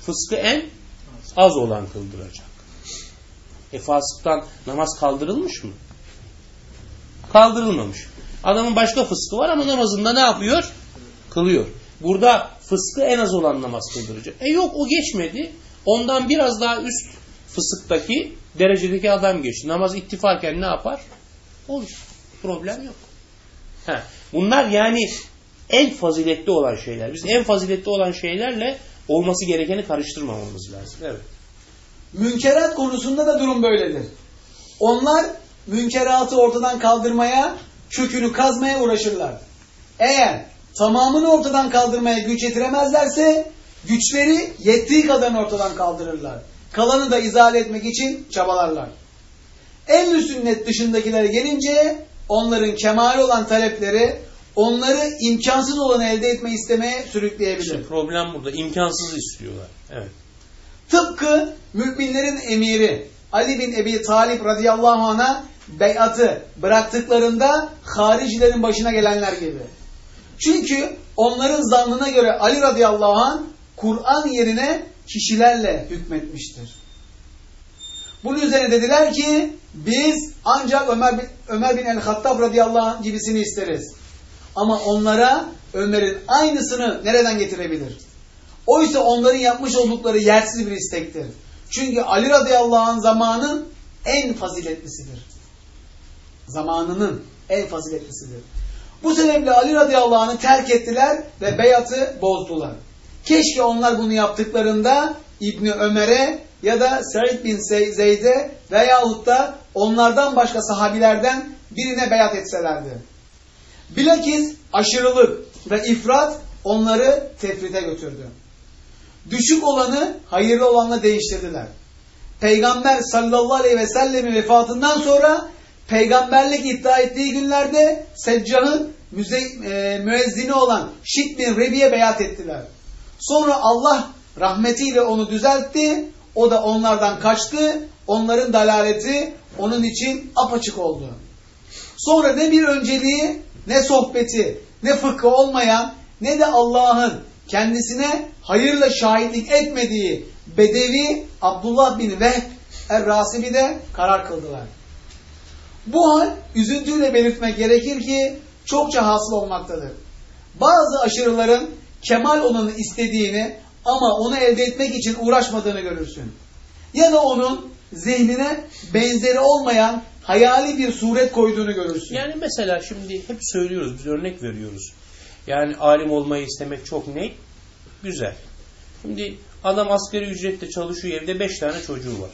Fıskı en az olan kıldıracak. E fasıktan namaz kaldırılmış mı? Kaldırılmamış. Adamın başka fıskı var ama namazında ne yapıyor? Kılıyor. Burada fıskı en az olan namaz kıldıracak. E yok o geçmedi. Ondan biraz daha üst fısıktaki derecedeki adam geçti. Namaz ittifaken ne yapar? Olur. Problem yok. He. Bunlar yani en faziletli olan şeyler. Biz en faziletli olan şeylerle olması gerekeni karıştırmamamız lazım. Evet. Münkerat konusunda da durum böyledir. Onlar münkeratı ortadan kaldırmaya, kökünü kazmaya uğraşırlar. Eğer tamamını ortadan kaldırmaya güç yetiremezlerse güçleri yettiği kadarını ortadan kaldırırlar. Kalanı da izale etmek için çabalarlar. En sünnet dışındakilere gelince onların kemali olan talepleri onları imkansız olanı elde etme istemeye sürükleyebilir. İşte problem burada. İmkansız istiyorlar. Evet. Tıpkı müminlerin emiri Ali bin Ebi Talip radıyallahu anh'a beyatı bıraktıklarında haricilerin başına gelenler gibi. Çünkü onların zannına göre Ali radıyallahu anh Kur'an yerine kişilerle hükmetmiştir. Bunun üzerine dediler ki biz ancak Ömer bin, Ömer bin el-Hattab radıyallahu anh gibisini isteriz. Ama onlara Ömer'in aynısını nereden getirebilir? Oysa onların yapmış oldukları yersiz bir istektir. Çünkü Ali radıyallahu anh zamanın en faziletlisidir. Zamanının en faziletlisidir. Bu sebeple Ali radıyallahu anh'ı terk ettiler ve beyatı bozdular. Keşke onlar bunu yaptıklarında İbni Ömer'e ya da Said bin Zeyd'e veyahut da onlardan başka sahabilerden birine beyat etselerdi. Bilakis aşırılık ve ifrat onları tefrite götürdü. Düşük olanı hayırlı olanla değiştirdiler. Peygamber sallallahu aleyhi ve sellemin vefatından sonra peygamberlik iddia ettiği günlerde Seccah'ın e, müezzini olan Şit bin Rebi'ye beyat ettiler. Sonra Allah rahmetiyle onu düzeltti. O da onlardan kaçtı. Onların dalaleti onun için apaçık oldu. Sonra ne bir önceliği, ne sohbeti, ne fıkhı olmayan, ne de Allah'ın kendisine hayırla şahitlik etmediği Bedevi Abdullah bin Vehb Er-Rasibi de karar kıldılar. Bu hal üzüntüyle belirtmek gerekir ki çokça hasıl olmaktadır. Bazı aşırıların kemal olanı istediğini ama onu elde etmek için uğraşmadığını görürsün. Ya da onun zihnine benzeri olmayan hayali bir suret koyduğunu görürsün. Yani mesela şimdi hep söylüyoruz, biz örnek veriyoruz. Yani alim olmayı istemek çok ne? Güzel. Şimdi adam askeri ücretle çalışıyor evde beş tane çocuğu var.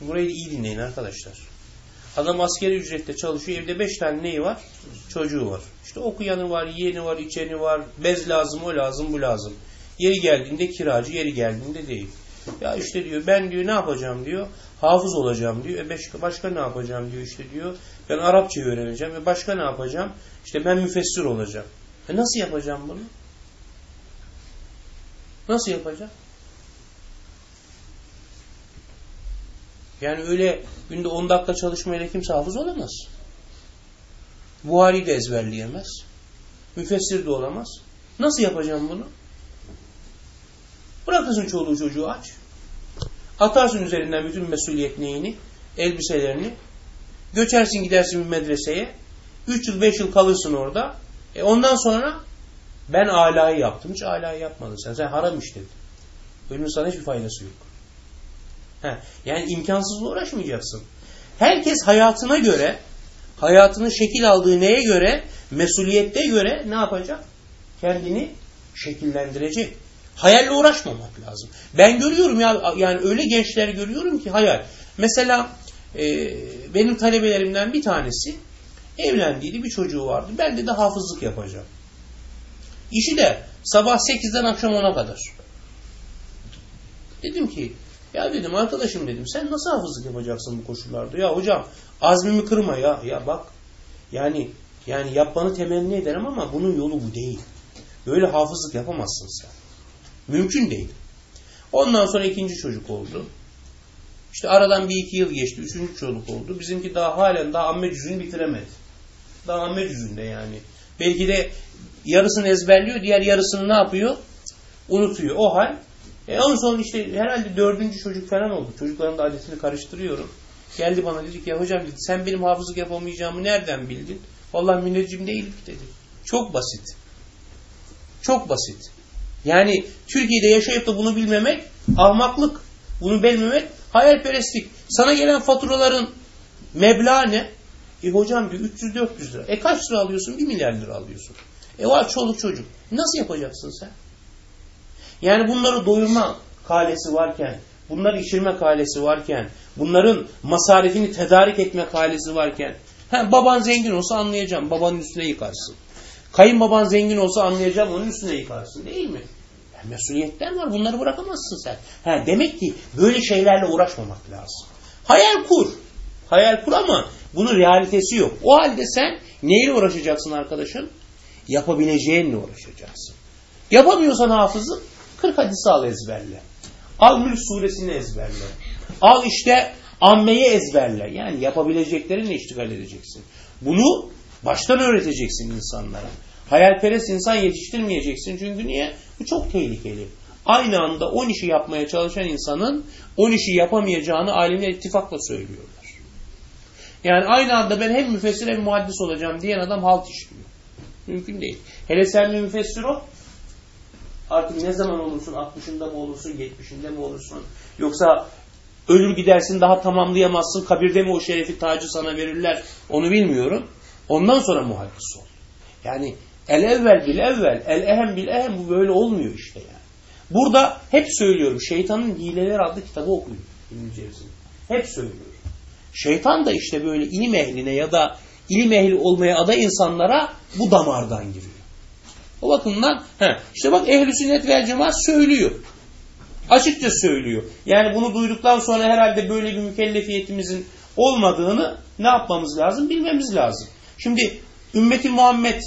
Burayı iyi dinleyin arkadaşlar. Adam askeri ücretle çalışıyor evde beş tane neyi var? Çocuğu var. İşte okuyanı var, yiyeni var, içeni var. Bez lazım, o lazım, bu lazım. Yeri geldiğinde kiracı, yeri geldiğinde değil. Ya işte diyor ben diyor ne yapacağım diyor. Hafız olacağım diyor. E başka, başka ne yapacağım diyor işte diyor. Ben Arapça öğreneceğim. ve başka ne yapacağım? İşte ben müfessir olacağım. E nasıl yapacağım bunu? Nasıl yapacağım? Yani öyle günde 10 dakika çalışmayla kimse hafız olamaz. Buhari de ezberleyemez. Müfessir de olamaz. Nasıl yapacağım bunu? Bırakırsın çoluğu çocuğu aç. Atarsın üzerinden bütün mesuliyet neyini, elbiselerini. Göçersin gidersin bir medreseye. 3 yıl 5 yıl kalırsın orada. E ondan sonra ben alayı yaptım. Hiç alayı yapmadın sen. Sen haram işledin. Bunun sana hiçbir faydası yok. He, yani imkansızla uğraşmayacaksın. Herkes hayatına göre, hayatının şekil aldığı neye göre, mesuliyette göre ne yapacak? Kendini şekillendirecek. Hayalle uğraşmamak lazım. Ben görüyorum ya yani öyle gençler görüyorum ki hayal. Mesela e, benim talebelerimden bir tanesi evlendiydi bir çocuğu vardı. Ben de de hafızlık yapacağım. İşi de sabah 8'den akşam 10'a kadar. Dedim ki ya dedim arkadaşım dedim sen nasıl hafızlık yapacaksın bu koşullarda? Ya hocam azmimi kırma ya. Ya bak yani yani yapmanı temenni ederim ama bunun yolu bu değil. Böyle hafızlık yapamazsın sen. Mümkün değil. Ondan sonra ikinci çocuk oldu. İşte aradan bir iki yıl geçti. Üçüncü çocuk oldu. Bizimki daha halen daha amme cüzünü bitiremedi. Daha amme cüzünde yani. Belki de yarısını ezberliyor. Diğer yarısını ne yapıyor? Unutuyor. O hal. E ondan sonra işte herhalde dördüncü çocuk falan oldu. Çocukların da adetini karıştırıyorum. Geldi bana dedi ki ya hocam dedi, sen benim hafızlık yapamayacağımı nereden bildin? Vallahi müneccim değildik dedi. Çok basit. Çok basit. Yani Türkiye'de yaşayıp da bunu bilmemek ahmaklık. Bunu bilmemek hayalperestlik. Sana gelen faturaların meblağı ne? E hocam diyor 300-400 lira. E kaç lira alıyorsun? 1 milyar lira alıyorsun. E var çoluk çocuk. Nasıl yapacaksın sen? Yani bunları doyurma kalesi varken, bunları içirme kalesi varken, bunların masarifini tedarik etme kalesi varken, he, baban zengin olsa anlayacağım, babanın üstüne yıkarsın. Kayınbaban zengin olsa anlayacağım, onun üstüne yıkarsın değil mi? Yani mesuliyetler var, bunları bırakamazsın sen. He, demek ki böyle şeylerle uğraşmamak lazım. Hayal kur, hayal kur ama bunun realitesi yok. O halde sen neyle uğraşacaksın arkadaşım? Yapabileceğinle uğraşacaksın. Yapamıyorsan hafızı 40 hadisi al ezberle. Al Mülk suresini ezberle. Al işte ammeyi ezberle. Yani yapabileceklerini iştigal edeceksin. Bunu baştan öğreteceksin insanlara. Hayalperest insan yetiştirmeyeceksin. Çünkü niye? Bu çok tehlikeli. Aynı anda 10 işi yapmaya çalışan insanın 10 işi yapamayacağını alimler ittifakla söylüyorlar. Yani aynı anda ben hem müfessir hem muhaddis olacağım diyen adam halt işliyor. Mümkün değil. Hele sen bir müfessir ol. Artık ne zaman olursun? 60'ında mı olursun? 70'inde mi olursun? Yoksa Ölür gidersin daha tamamlayamazsın. Kabirde mi o şerefi tacı sana verirler onu bilmiyorum. Ondan sonra muhaddis ol. Yani el evvel bil evvel, el ehem bil ehem bu böyle olmuyor işte yani. Burada hep söylüyorum Şeytanın Hileler adlı kitabı okuyun. Hep söylüyorum. Şeytan da işte böyle ilim ehline ya da ilim ehli olmaya aday insanlara bu damardan giriyor. O bakımdan he, işte bak ehl-i sünnet vel cemaat söylüyor. Açıkça söylüyor. Yani bunu duyduktan sonra herhalde böyle bir mükellefiyetimizin olmadığını ne yapmamız lazım? Bilmemiz lazım. Şimdi ümmeti Muhammed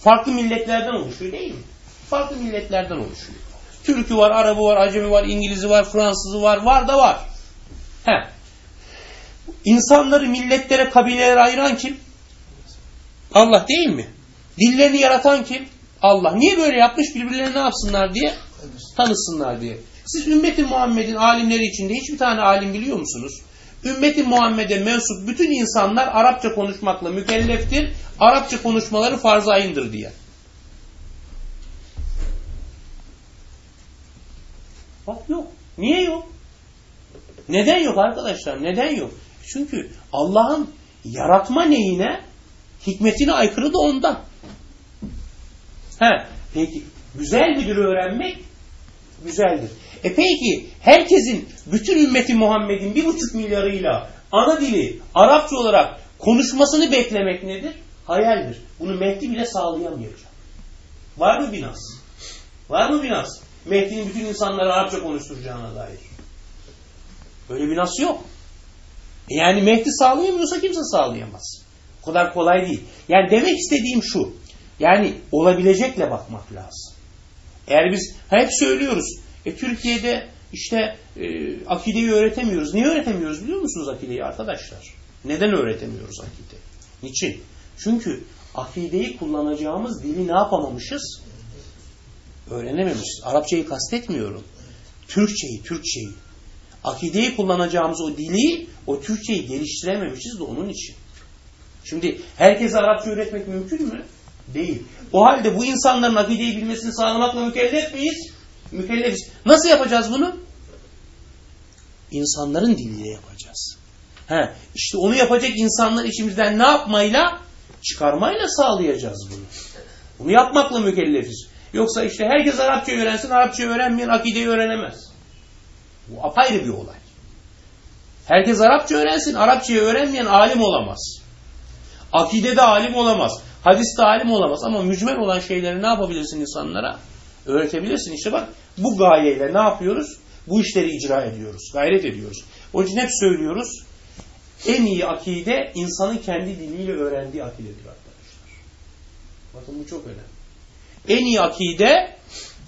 farklı milletlerden oluşuyor değil mi? Farklı milletlerden oluşuyor. Türk'ü var, Arabı var, Acemi var, İngiliz'i var, Fransız'ı var, var da var. He. İnsanları milletlere, kabilelere ayıran kim? Allah değil mi? Dillerini yaratan kim? Allah. Niye böyle yapmış? Birbirlerini ne yapsınlar diye? Tanısınlar diye. Siz ümmeti Muhammed'in alimleri içinde hiçbir tane alim biliyor musunuz? Ümmeti Muhammed'e mensup bütün insanlar Arapça konuşmakla mükelleftir. Arapça konuşmaları farz ayındır diye. Bak yok. Niye yok? Neden yok arkadaşlar? Neden yok? Çünkü Allah'ın yaratma neyine hikmetine aykırı da ondan. He, peki güzel midir öğrenmek? Güzeldir. E peki herkesin, bütün ümmeti Muhammed'in bir buçuk milyarıyla ana dili Arapça olarak konuşmasını beklemek nedir? Hayaldir. Bunu Mehdi bile sağlayamayacak. Var mı bir nas? Var mı bir nas? Mehdi'nin bütün insanları Arapça konuşturacağına dair. Böyle bir nas yok. E yani Mehdi sağlayamıyorsa kimse sağlayamaz. O kadar kolay değil. Yani demek istediğim şu. Yani olabilecekle bakmak lazım. Eğer biz hep söylüyoruz. E, Türkiye'de işte e, akideyi öğretemiyoruz. Niye öğretemiyoruz biliyor musunuz akideyi arkadaşlar? Neden öğretemiyoruz akide? Niçin? Çünkü akideyi kullanacağımız dili ne yapamamışız? Öğrenememişiz. Arapçayı kastetmiyorum. Türkçeyi, Türkçeyi. Akideyi kullanacağımız o dili, o Türkçeyi geliştirememişiz de onun için. Şimdi herkese Arapça öğretmek mümkün mü? Değil. O halde bu insanların akideyi bilmesini sağlamakla mükellef miyiz? Mükellefiz. Nasıl yapacağız bunu? İnsanların diliyle yapacağız. He, işte onu yapacak insanlar içimizden ne yapmayla? Çıkarmayla sağlayacağız bunu. Bunu yapmakla mükellefiz. Yoksa işte herkes Arapça öğrensin, Arapça öğrenmeyen akideyi öğrenemez. Bu apayrı bir olay. Herkes Arapça öğrensin, Arapçayı öğrenmeyen alim olamaz. Akidede alim olamaz. Hadiste alim olamaz. Ama mücmel olan şeyleri ne yapabilirsin insanlara? Öğretebilirsin. İşte bak bu gayeyle ne yapıyoruz? Bu işleri icra ediyoruz. Gayret ediyoruz. Onun için hep söylüyoruz. En iyi akide insanın kendi diliyle öğrendiği akidedir arkadaşlar. Bakın bu çok önemli. En iyi akide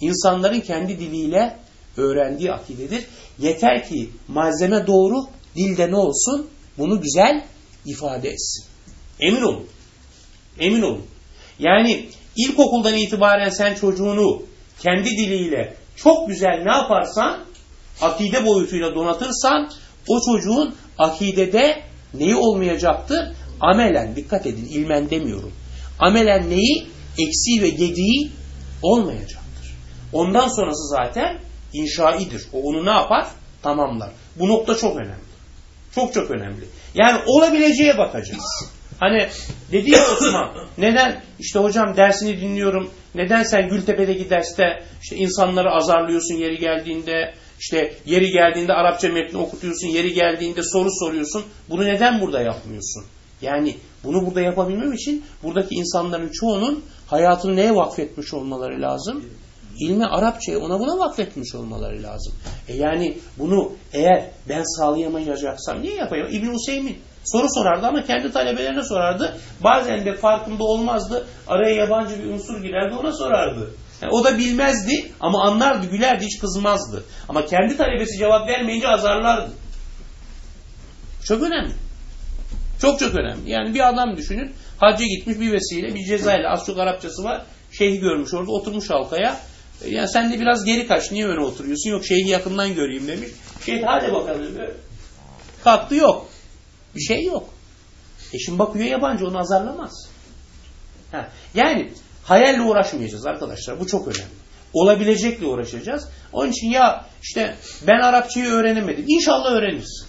insanların kendi diliyle öğrendiği akidedir. Yeter ki malzeme doğru, dilde ne olsun? Bunu güzel ifade etsin. Emin olun. Emin olun. Yani ilkokuldan itibaren sen çocuğunu kendi diliyle çok güzel ne yaparsan, akide boyutuyla donatırsan, o çocuğun akidede neyi olmayacaktır? Amelen, dikkat edin, ilmen demiyorum. Amelen neyi? Eksiği ve gediği olmayacaktır. Ondan sonrası zaten inşaidir. O onu ne yapar? Tamamlar. Bu nokta çok önemli. Çok çok önemli. Yani olabileceğe bakacağız. Hani dedi ya Osman neden işte hocam dersini dinliyorum neden sen Gültepe'deki derste işte insanları azarlıyorsun yeri geldiğinde işte yeri geldiğinde Arapça metni okutuyorsun yeri geldiğinde soru soruyorsun bunu neden burada yapmıyorsun? Yani bunu burada yapabilmem için buradaki insanların çoğunun hayatını neye vakfetmiş olmaları lazım? İlmi Arapçaya ona buna vakfetmiş olmaları lazım. E yani bunu eğer ben sağlayamayacaksam niye yapayım? İbn Hüseyin soru sorardı ama kendi talebelerine sorardı. Bazen de farkında olmazdı. Araya yabancı bir unsur girerdi ona sorardı. Yani o da bilmezdi ama anlardı, gülerdi, hiç kızmazdı. Ama kendi talebesi cevap vermeyince azarlardı. Çok önemli. Çok çok önemli. Yani bir adam düşünün. Hacca gitmiş bir vesile, bir cezayla az çok Arapçası var. Şeyhi görmüş orada oturmuş halkaya. Yani sen de biraz geri kaç. Niye öyle oturuyorsun? Yok şeyhi yakından göreyim demiş. Şeyh hadi bakalım. Kalktı yok. Bir şey yok. E şimdi bakıyor yabancı onu azarlamaz. Ha. Yani hayalle uğraşmayacağız arkadaşlar. Bu çok önemli. olabilecekle uğraşacağız. Onun için ya işte ben Arapçayı öğrenemedim. İnşallah öğreniriz.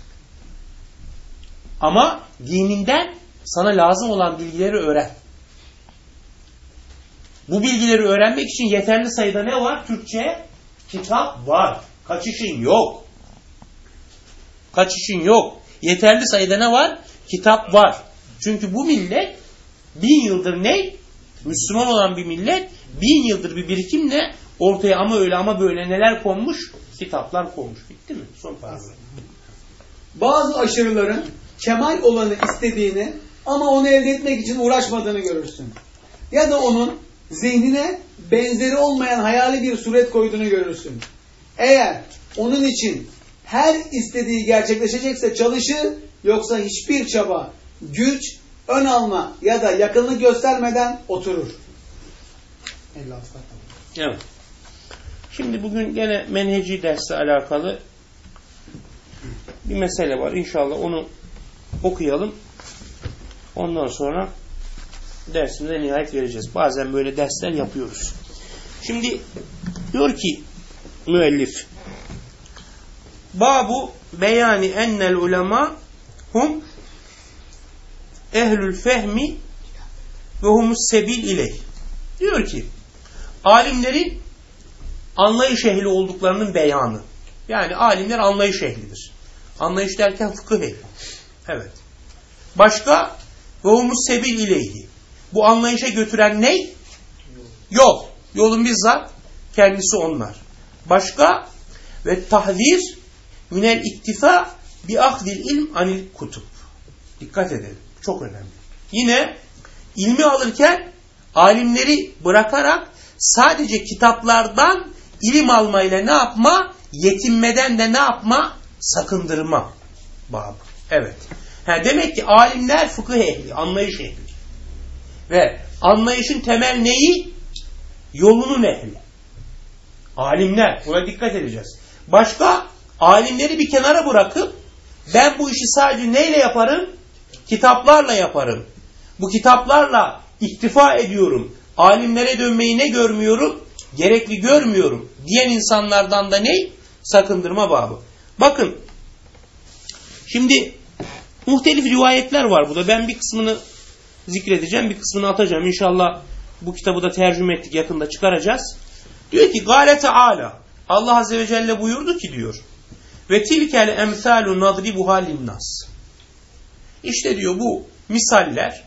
Ama dininden sana lazım olan bilgileri öğren. Bu bilgileri öğrenmek için yeterli sayıda ne var? Türkçe kitap var. Kaçışın yok. Kaçışın yok. Yeterli sayıda ne var? Kitap var. Çünkü bu millet bin yıldır ne? Müslüman olan bir millet bin yıldır bir birikimle ortaya ama öyle ama böyle neler konmuş? Kitaplar konmuş. Bitti mi? Son paragraf. Bazı aşırıların kemal olanı istediğini ama onu elde etmek için uğraşmadığını görürsün. Ya da onun zihnine benzeri olmayan hayali bir suret koyduğunu görürsün. Eğer onun için her istediği gerçekleşecekse çalışır, yoksa hiçbir çaba, güç, ön alma ya da yakınlık göstermeden oturur. 56 sayfa. Evet. Şimdi bugün gene menheci dersle alakalı bir mesele var. İnşallah onu okuyalım. Ondan sonra dersimize nihayet vereceğiz. Bazen böyle dersler yapıyoruz. Şimdi diyor ki müellif Babu beyani ennel ulema hum ehlül fehmi ve humus sebil ileyh. Diyor ki alimlerin anlayış ehli olduklarının beyanı. Yani alimler anlayış ehlidir. Anlayış derken fıkıh ehli. Evet. Başka ve humus sebil ileyhi. Bu anlayışa götüren ne? Yol. Yolun bizzat kendisi onlar. Başka ve tahzir minel iktifa bi ahdil ilm anil kutub. Dikkat edelim. Çok önemli. Yine ilmi alırken alimleri bırakarak sadece kitaplardan ilim almayla ne yapma? Yetinmeden de ne yapma? Sakındırma babı. Evet. Ha, demek ki alimler fıkıh ehli, anlayış ehli. Ve anlayışın temel neyi? Yolunun ehli. Alimler. Buna dikkat edeceğiz. Başka alimleri bir kenara bırakıp ben bu işi sadece neyle yaparım? Kitaplarla yaparım. Bu kitaplarla iktifa ediyorum. Alimlere dönmeyi ne görmüyorum? Gerekli görmüyorum. Diyen insanlardan da ne? Sakındırma babı. Bakın. Şimdi muhtelif rivayetler var burada. Ben bir kısmını zikredeceğim. Bir kısmını atacağım. İnşallah bu kitabı da tercüme ettik. Yakında çıkaracağız. Diyor ki Gale Teala Allah Azze ve Celle buyurdu ki diyor ve tilkel emsalu nadribuha linnas. İşte diyor bu misaller,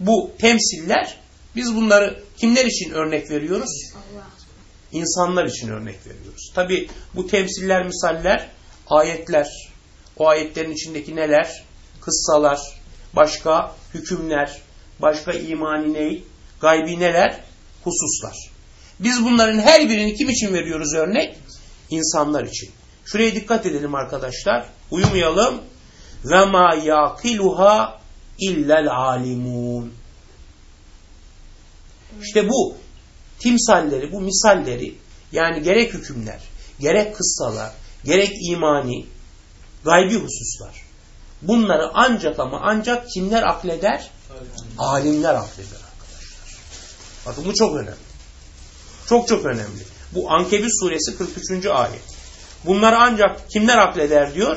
bu temsiller biz bunları kimler için örnek veriyoruz? İnsanlar için örnek veriyoruz. Tabi bu temsiller, misaller, ayetler, o ayetlerin içindeki neler? Kıssalar, başka hükümler, başka imani ney? Gaybi neler? Hususlar. Biz bunların her birini kim için veriyoruz örnek? İnsanlar için. Şuraya dikkat edelim arkadaşlar. Uyumayalım. Ve ma yakiluha illel alimun. İşte bu timsalleri, bu misalleri yani gerek hükümler, gerek kıssalar, gerek imani, gaybi hususlar. Bunları ancak ama ancak kimler akleder? Alimler akleder arkadaşlar. Bakın bu çok önemli. Çok çok önemli. Bu Ankebut suresi 43. ayet. Bunları ancak kimler akleder diyor?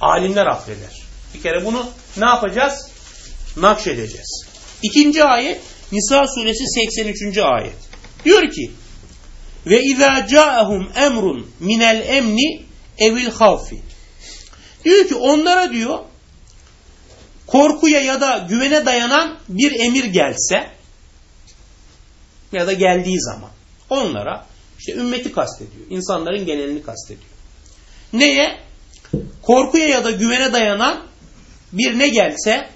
Alimler akleder. Bir kere bunu ne yapacağız? Nakşedeceğiz. İkinci ayet Nisa suresi 83. ayet. Diyor ki ve izâ câehum emrun minel emni evil havfi. Diyor ki onlara diyor korkuya ya da güvene dayanan bir emir gelse ya da geldiği zaman onlara işte ümmeti kastediyor. İnsanların genelini kastediyor. Neye? Korkuya ya da güvene dayanan bir ne gelse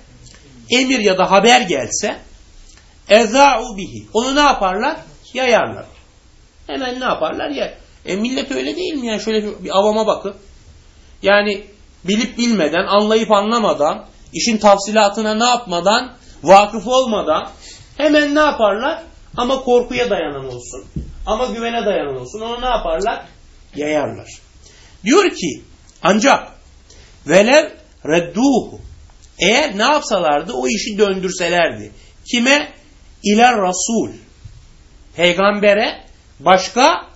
emir ya da haber gelse ezâ'u bihi. Onu ne yaparlar? Yayarlar. Hemen ne yaparlar? Ya. E millet öyle değil mi ya? Şöyle bir avama bakın. Yani bilip bilmeden, anlayıp anlamadan, işin tafsilatına ne yapmadan, vakıf olmadan hemen ne yaparlar? Ama korkuya dayanan olsun. Ama güvene dayanan olsun. Onu ne yaparlar? Yayarlar. Diyor ki ancak velev redduhu eğer ne yapsalardı o işi döndürselerdi. Kime? İler Rasul. Peygambere başka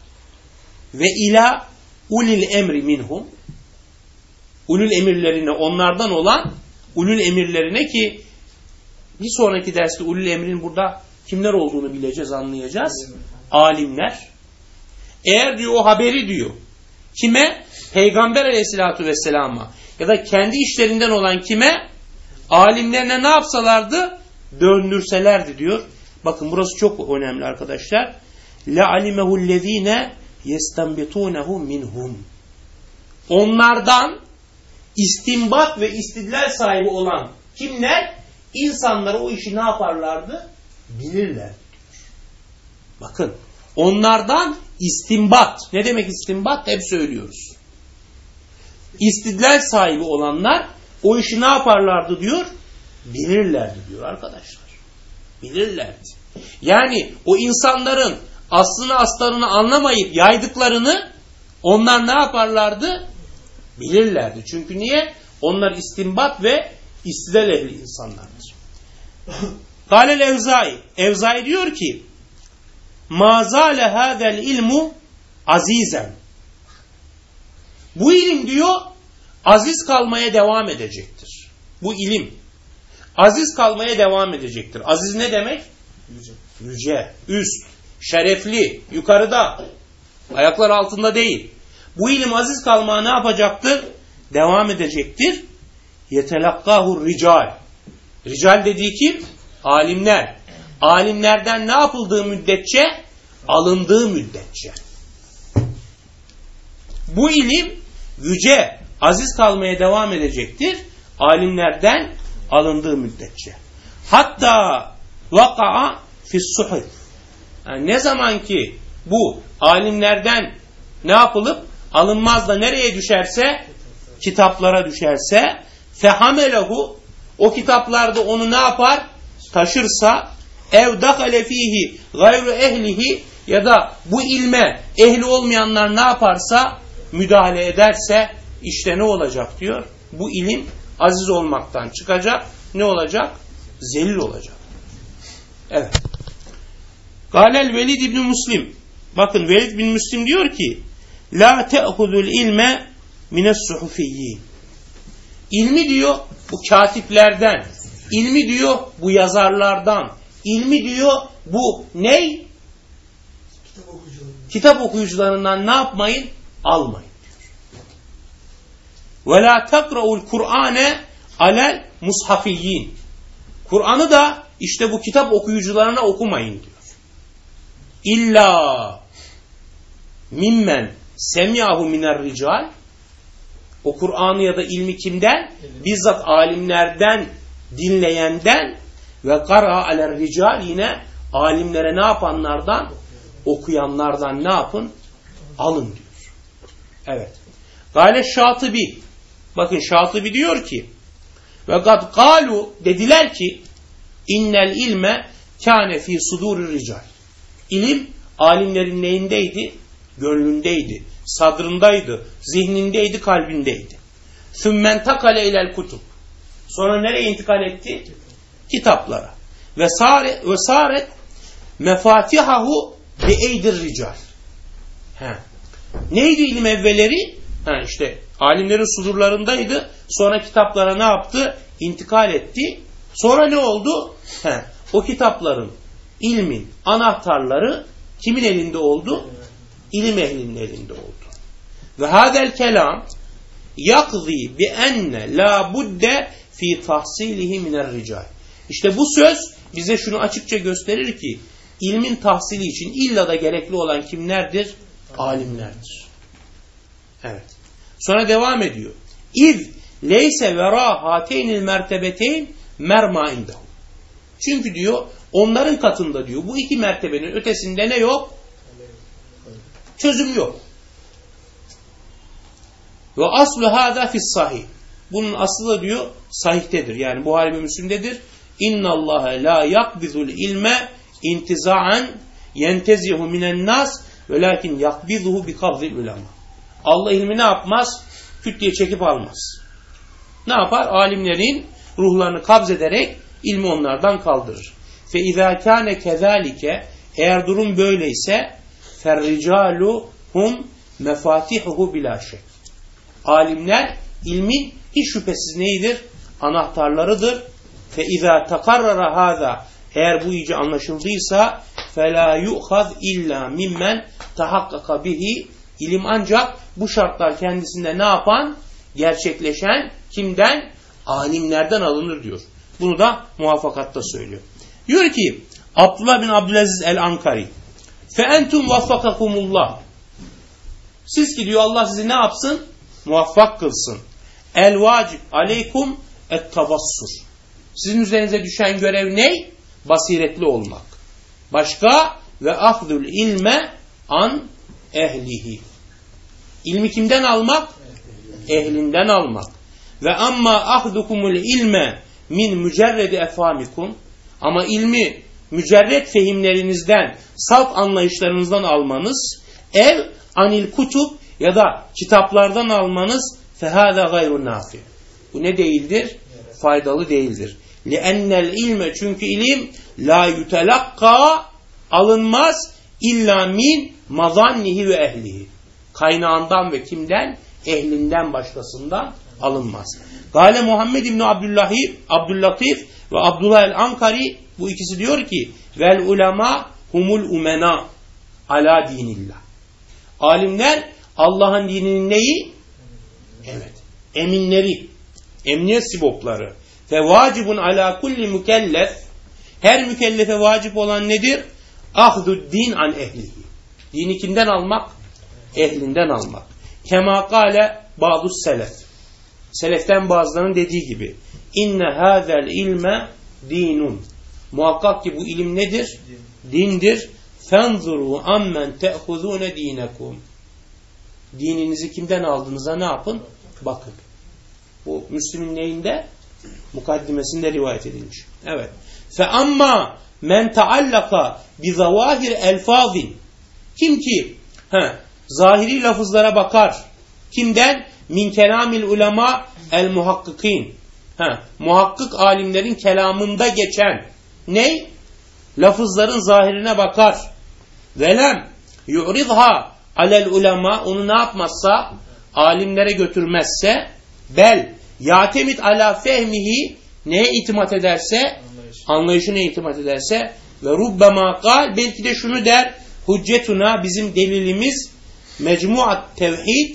ve ila ulil emri minhum ulul emirlerine onlardan olan ulul emirlerine ki bir sonraki derste ulul emrin burada kimler olduğunu bileceğiz, anlayacağız Alimler. Eğer diyor o haberi diyor kime? Peygamber aleyhissalatü vesselama ya da kendi işlerinden olan kime? Alimlerine ne yapsalardı? Döndürselerdi diyor. Bakın burası çok önemli arkadaşlar. لَعَلِمَهُ الَّذ۪ينَ يَسْتَنْبِتُونَهُ مِنْهُمْ Onlardan istimbat ve istidlal sahibi olan kimler? İnsanlar o işi ne yaparlardı? Bilirler. Bakın onlardan istimbat. Ne demek istimbat? Hep söylüyoruz. İstidlal sahibi olanlar o işi ne yaparlardı diyor? Bilirlerdi diyor arkadaşlar. Bilirlerdi. Yani o insanların aslını aslarını anlamayıp yaydıklarını onlar ne yaparlardı? Bilirlerdi. Çünkü niye? Onlar istimbat ve istidlal ehli insanlardır. Galel Evzai. Evzai diyor ki Mazale hadel ilmu azizen. Bu ilim diyor aziz kalmaya devam edecektir. Bu ilim aziz kalmaya devam edecektir. Aziz ne demek? Yüce. Yüce, üst, şerefli, yukarıda. Ayaklar altında değil. Bu ilim aziz kalmaya ne yapacaktır? Devam edecektir. Yetelakkahu rical. Rical dediği kim? Alimler. Alimlerden ne yapıldığı müddetçe? Alındığı müddetçe. Bu ilim yüce, aziz kalmaya devam edecektir. Alimlerden alındığı müddetçe. Hatta vaka'a fissuhuf. Yani ne zaman ki bu alimlerden ne yapılıp alınmaz da nereye düşerse kitaplara düşerse fehamelehu o kitaplarda onu ne yapar? Taşırsa ev dakale fihi gayru ehlihi ya da bu ilme ehli olmayanlar ne yaparsa müdahale ederse işte ne olacak diyor. Bu ilim aziz olmaktan çıkacak. Ne olacak? Zelil olacak. Evet. Galel Velid İbni Müslim. Bakın Velid bin Müslim diyor ki La te'hudul ilme mines suhufiyyin. İlmi diyor bu katiplerden. İlmi diyor bu yazarlardan. İlmi diyor bu ney? Kitap. Kitap okuyucularından ne yapmayın? Almayın diyor. Ve la takra'ul Kur'ane alel mushafiyyin. Kur'an'ı da işte bu kitap okuyucularına okumayın diyor. İlla mimmen semiyahu miner rical o Kur'an'ı ya da ilmi kimden? Bizzat alimlerden, dinleyenden ve kara aler rical yine alimlere ne yapanlardan? Okuyanlardan ne yapın? Alın diyor. Evet. Gale Şatıbi. Bakın Şatıbi diyor ki ve kad kalu dediler ki innel ilme kâne fî sudûri rical. İlim alimlerin neyindeydi? Gönlündeydi, sadrındaydı, zihnindeydi, kalbindeydi. Sümmen takale ilel kutub. Sonra nereye intikal etti? Kitaplara. Ve sare ve saret mefatihahu bi eydir rical. He. Neydi ilim evveleri? Ha işte alimlerin sudurlarındaydı. Sonra kitaplara ne yaptı? İntikal etti. Sonra ne oldu? He. O kitapların ilmin anahtarları kimin elinde oldu? İlim ehlinin elinde oldu. Ve hadel kelam yakzi bi enne la budde fi tahsilihi miner rical. İşte bu söz bize şunu açıkça gösterir ki ilmin tahsili için illa da gerekli olan kimlerdir? Alimlerdir. Evet. Sonra devam ediyor. İz leyse vera hateynil mertebeteyn merma indehu. Çünkü diyor onların katında diyor bu iki mertebenin ötesinde ne yok? Çözüm yok. Ve aslu hâzâ fis sahih. Bunun aslı diyor sahihdedir. Yani Buhari ve Müslim'dedir. İnna Allah la yakbizul ilme intiza'an yentezihu minen nas velakin yakbizuhu bi kabzil ulema. Allah ilmi ne yapmaz? Küt diye çekip almaz. Ne yapar? Alimlerin ruhlarını kabz ederek ilmi onlardan kaldırır. Fe izâ kâne kezâlike eğer durum böyleyse ferricalu hum mefatihuhu bila şek. Alimler ilmin hiç şüphesiz neyidir? Anahtarlarıdır. Fe izâ takarrara hâzâ eğer bu iyice anlaşıldıysa فَلَا يُؤْخَذْ illa mimmen tahakkaka bihi ilim ancak bu şartlar kendisinde ne yapan? Gerçekleşen kimden? Alimlerden alınır diyor. Bunu da muvaffakatta söylüyor. Diyor ki Abdullah bin Abdülaziz el-Ankari فَاَنْتُمْ وَفَّقَكُمُ اللّٰهِ Siz ki diyor Allah sizi ne yapsın? Muvaffak kılsın. El vacib aleykum et tabassur. Sizin üzerinize düşen görev ne? Basiretli olmak. Başka ve ahdul ilme an ehlihi. İlmi kimden almak? Ehlinden almak. Ve amma ahdukumul ilme min mücerredi efamikum ama ilmi mücerret fehimlerinizden, salt anlayışlarınızdan almanız, ev anil kutub ya da kitaplardan almanız fehâdâ gayru nafi. Bu ne değildir? Faydalı değildir. لِأَنَّ ilme çünkü ilim la yutelakka alınmaz illa min mazannihi ve ehlihi. Kaynağından ve kimden? Ehlinden başkasından alınmaz. Gale Muhammed İbni Abdullahi, Abdüllatif ve Abdullah el-Ankari bu ikisi diyor ki vel ulema humul umena ala dinillah. Alimler Allah'ın dininin neyi? Evet. Eminleri. Emniyet sibopları. Fe vacibun ala kulli mükellef her mükellefe vacip olan nedir? Ahdu din an ehlihi. Dini kimden almak? Ehlinden almak. Kema kale bazı selef. Seleften bazılarının dediği gibi. İnne hazel ilme dinun. Muhakkak ki bu ilim nedir? Dindir. Fenzuru ammen te'huzune dinekum. Dininizi kimden aldığınıza ne yapın? Bakın. Bu Müslüm'ün neyinde? Mukaddimesinde rivayet edilmiş. Evet. Fe amma men taallaka bi zavahir elfazin. Kim ki he, zahiri lafızlara bakar. Kimden? Min kelamil ulema el muhakkikin. Ha, muhakkık alimlerin kelamında geçen ne? Lafızların zahirine bakar. Velem yu'ridha alel ulema onu ne yapmazsa alimlere götürmezse bel yatemit ala fehmihi neye itimat ederse anlayışına itimat ederse ve rubbema kal belki de şunu der hüccetuna bizim delilimiz mecmuat tevhid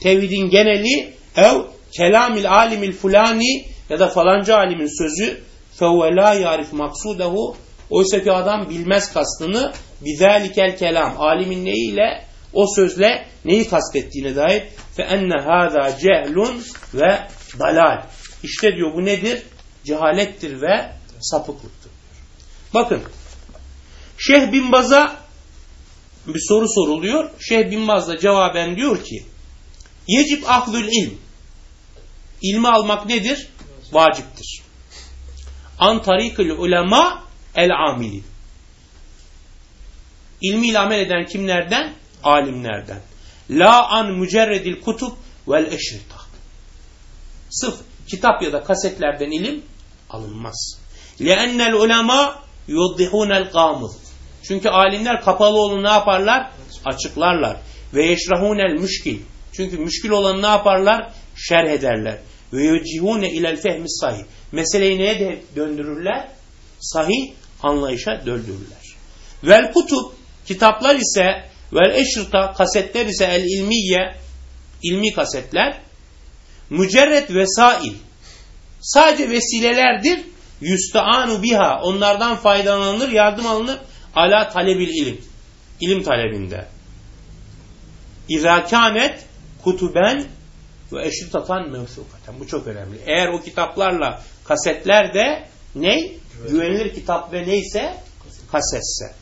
tevhidin geneli ev kelamil alimil fulani ya da falanca alimin sözü fevve la yarif maksudehu. Oysa ki adam bilmez kastını bizalikel kelam. Alimin neyiyle o sözle neyi kastettiğine dair? Fe enne hâzâ cehlun ve dalal işte diyor bu nedir? Cehalettir ve sapıklıktır. Bakın Şeyh Bin Baz'a bir soru soruluyor. Şeyh Bin Baz da cevaben diyor ki Yecib ahdül ilm İlmi almak nedir? Vaciptir. An tarikül ulema el amili. İlmiyle amel eden kimlerden? Alimlerden. La an mücerredil kutub vel eşrita. Sırf kitap ya da kasetlerden ilim alınmaz. لِأَنَّ الْعُلَمَا يُوضِّحُونَ الْقَامُذ Çünkü alimler kapalı olanı ne yaparlar? Açıklarlar. Ve yeşrahunel müşkil. Çünkü müşkil olanı ne yaparlar? Şerh ederler. Ve yucihune ilel fehmi sahih. Meseleyi neye de döndürürler? Sahih anlayışa döndürürler. Vel kutub kitaplar ise vel eşrita kasetler ise el ilmiye ilmi kasetler mücerret vesail sadece vesilelerdir yüstaanu biha onlardan faydalanılır yardım alınır ala talebil ilim ilim talebinde İzâkânet kutuben ve eşritatan mevsukaten. Bu çok önemli. Eğer o kitaplarla kasetler de ne? Güvenilir kitap ve neyse kasetse.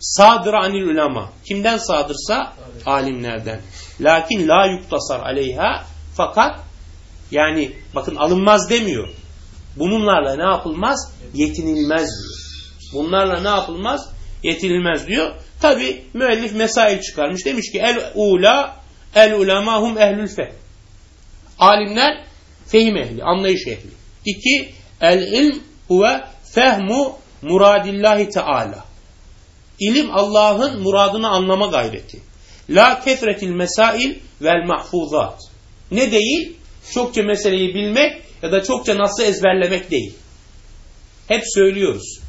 Sadır anil ulema. Kimden sadırsa? Alimlerden. Lakin la yuktasar aleyha fakat yani bakın alınmaz demiyor. Bunlarla ne yapılmaz? Yetinilmez diyor. Bunlarla ne yapılmaz? Yetinilmez diyor. Tabi müellif mesail çıkarmış. Demiş ki el ula el ulemahum ehlül feh. Alimler fehim ehli, anlayış ehli. İki, el ilm huve fehmu muradillahi teala. İlim Allah'ın muradını anlama gayreti. La kefretil mesail vel mahfuzat. Ne değil? Çokça meseleyi bilmek ya da çokça nasıl ezberlemek değil. Hep söylüyoruz.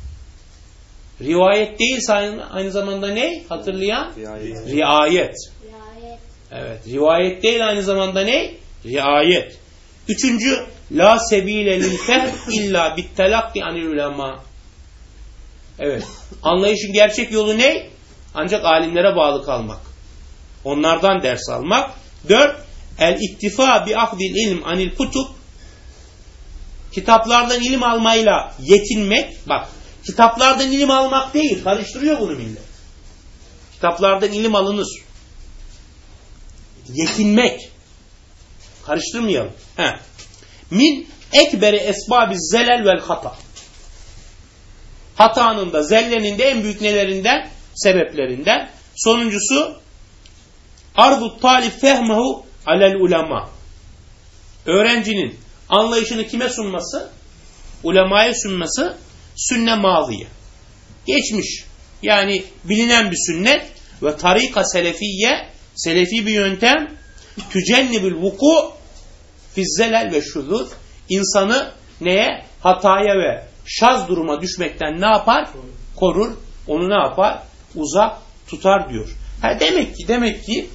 Rivayet değilse aynı, aynı zamanda ne? Hatırlayan? Riayet. Riayet. Evet. Rivayet değil aynı zamanda ne? Riayet. Üçüncü, la sebile lil fehm illa bit telakki anil ulema. Evet. Anlayışın gerçek yolu ne? Ancak alimlere bağlı kalmak. Onlardan ders almak. Dört, el iktifa bi ahdil ilm anil kutub. Kitaplardan ilim almayla yetinmek. Bak, kitaplardan ilim almak değil. Karıştırıyor bunu millet. Kitaplardan ilim alınır yetinmek. Karıştırmayalım. He. Min ekberi esbabi zelel vel hata. Hatanın da zellenin de en büyük nelerinden? Sebeplerinden. Sonuncusu ardu talip fehmehu alel ulema. Öğrencinin anlayışını kime sunması? Ulemaya sunması sünne maziye. Geçmiş. Yani bilinen bir sünnet ve tarika selefiye selefi bir yöntem tücennibül vuku fizzelel ve şuzuz insanı neye? Hataya ve şaz duruma düşmekten ne yapar? Korur. Onu ne yapar? Uzak tutar diyor. Ha demek ki demek ki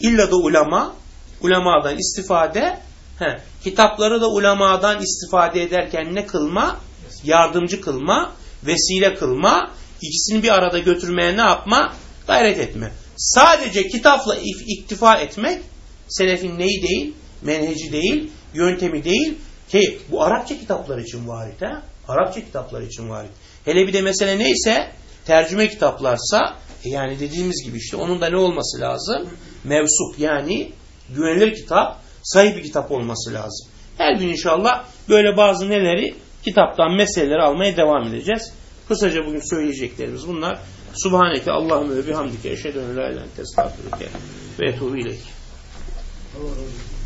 illa da ulema ulemadan istifade he, kitapları da ulemadan istifade ederken ne kılma? Yardımcı kılma, vesile kılma, ikisini bir arada götürmeye ne yapma? Gayret etme. Sadece kitapla iktifa etmek selefin neyi değil? Menheci değil, yöntemi değil ki bu Arapça kitaplar için varit ha? Arapça kitaplar için varit. Hele bir de mesele neyse tercüme kitaplarsa e yani dediğimiz gibi işte onun da ne olması lazım? mevsup yani güvenilir kitap, sahibi kitap olması lazım. Her gün inşallah böyle bazı neleri kitaptan meseleleri almaya devam edeceğiz. Kısaca bugün söyleyeceklerimiz bunlar. Subhaneke Allahümme ve bihamdike eşhedü en la ilahe estağfiruke ve etûbü ileyk. Allah razı.